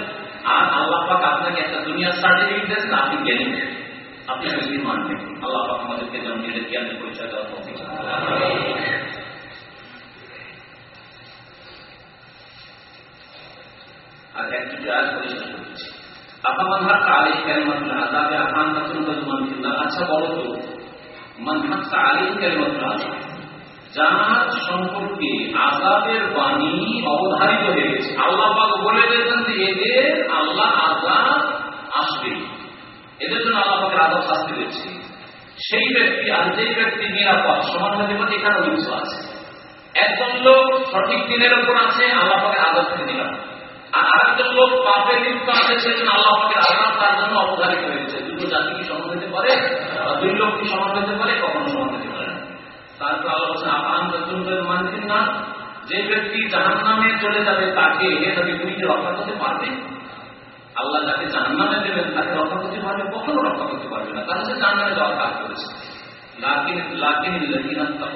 আর আল্লাহ পাক আপনাকে একটা দুনিয়ার সার্টিফিকেট দিয়েছেন আপনি জ্ঞানী আপনি যদি মানবেন আল্লাহ পাক আমাদেরকে যেন নিজের জ্ঞানের পরিচয় দেওয়ার পথে আর একটি আয়াত পরিষ্কার করছি আপামান হাক্কা আলী কালিমাতুল আযাবে আহান তাকুন তাজমান আচ্ছা বলো তো মান হাক্কা আলী কালিমাতুল আযাব যার সম্পর্কে আজাবের বাণী অবধারিত হয়ে গেছে আল্লাহ পাক বলে দিয়েছেন যে এদের আল্লাহ আজাব আসবে। এদের জন্য আল্লাহ পাকের আজাব শাস্তি দিচ্ছে সেই ব্যক্তি আর যেই ব্যক্তি নিরাপদ, সমান হতে পারে এখানে কিছু আছে। একজন লোক সঠিক দিনের উপর আছে, আল্লাহ পাকের আজাব থেকে নিরাপদ। আর আরেকজন লোক পাপে লিপ্ত আছে, সেজন্য আল্লাহ পাকের আজাব তার জন্য অবধারিত হয়েছে। দুটো জাতি কি সমান হতে পারে? দুই লোক কি সমান হতে পারে, কখনো সমান হতে পারে তারপর আল্লাহ বলছেন আপান রসুলের মানছেন না। যে ব্যক্তি জাহান নামে চলে যাবে, তাকে তাকে তুমি কি রক্ষা করতে পারবে? আল্লাহ যাকে জাহান নামে দেবেন, তাকে রক্ষা করতে পারবে? কখনো রক্ষা করতে পারবে না। কারণ সে জাহান নামে যাওয়ার কাজ করেছে লাকিন লাকিন লেকিনাত্তা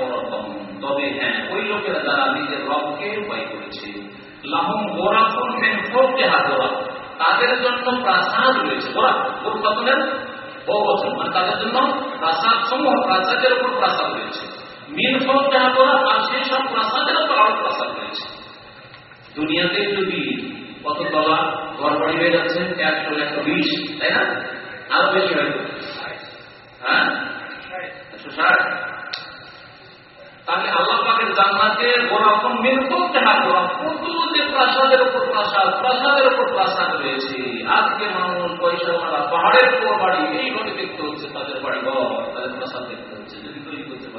তবে হ্যাঁ ওই লোকেরা যারা নিজের রবকে উপায় করেছে, লাহম গোরাফুন মেন ফোককে হাতোরা তাদের জন্য প্রাসাদ রয়েছে। গোরা গোরফাতুনের বহু বছর মানে তাদের জন্য প্রাসাদ সমূহ, প্রাসাদের উপর প্রাসাদ রয়েছে। মিন ফোক জাহাতোরা আর সেই সব প্রাসাদের উপর দুনিয়াতে যদি কত তলা ঘর বাড়ি হয়ে যাচ্ছে, একশো একশো বিশ, তাই না? আরও বেশি হয়তো। হ্যাঁ? একশো ষাট। তাহলে আল্লাহ পাকের জান্নাতে ওরকম যাহা করা কত যে প্রাসাদের উপর প্রাসাদ, প্রাসাদের উপর প্রাসাদ রয়েছে। আজকে মানুষ পয়সা পাহাড়ের উপর বাড়ি এইভাবে দেখতে হচ্ছে তাদের বাড়ি ঘর তাদের প্রাসাদ দেখতে হচ্ছে যদি তৈরি করতে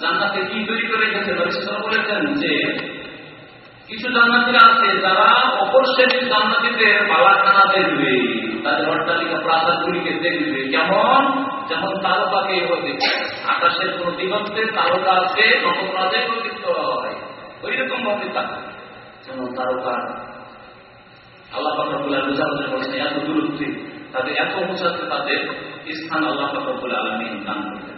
জান্নাতে কি তৈরি করে রেখেছে? বলেছেন যে, কিছু আছে যারা অপর শ্রেণির দেখবে, তাদের অট্টালিকা প্রাসাদ গুলিকে দেখবে। কেমন? যেমন তারকাকে আকাশের কোন দিগন্তে তারকা আছে হয়। ওই রকম ভাবে থাকে যেমন তারকা, আল্লাহ ফাকরুল্লাহ বুঝাতে বলছেন, এত দূরত্বে, তাদের এত উঁচাতে তাদের স্থান আল্লাহ ফাকরুল আলমী দান করবেন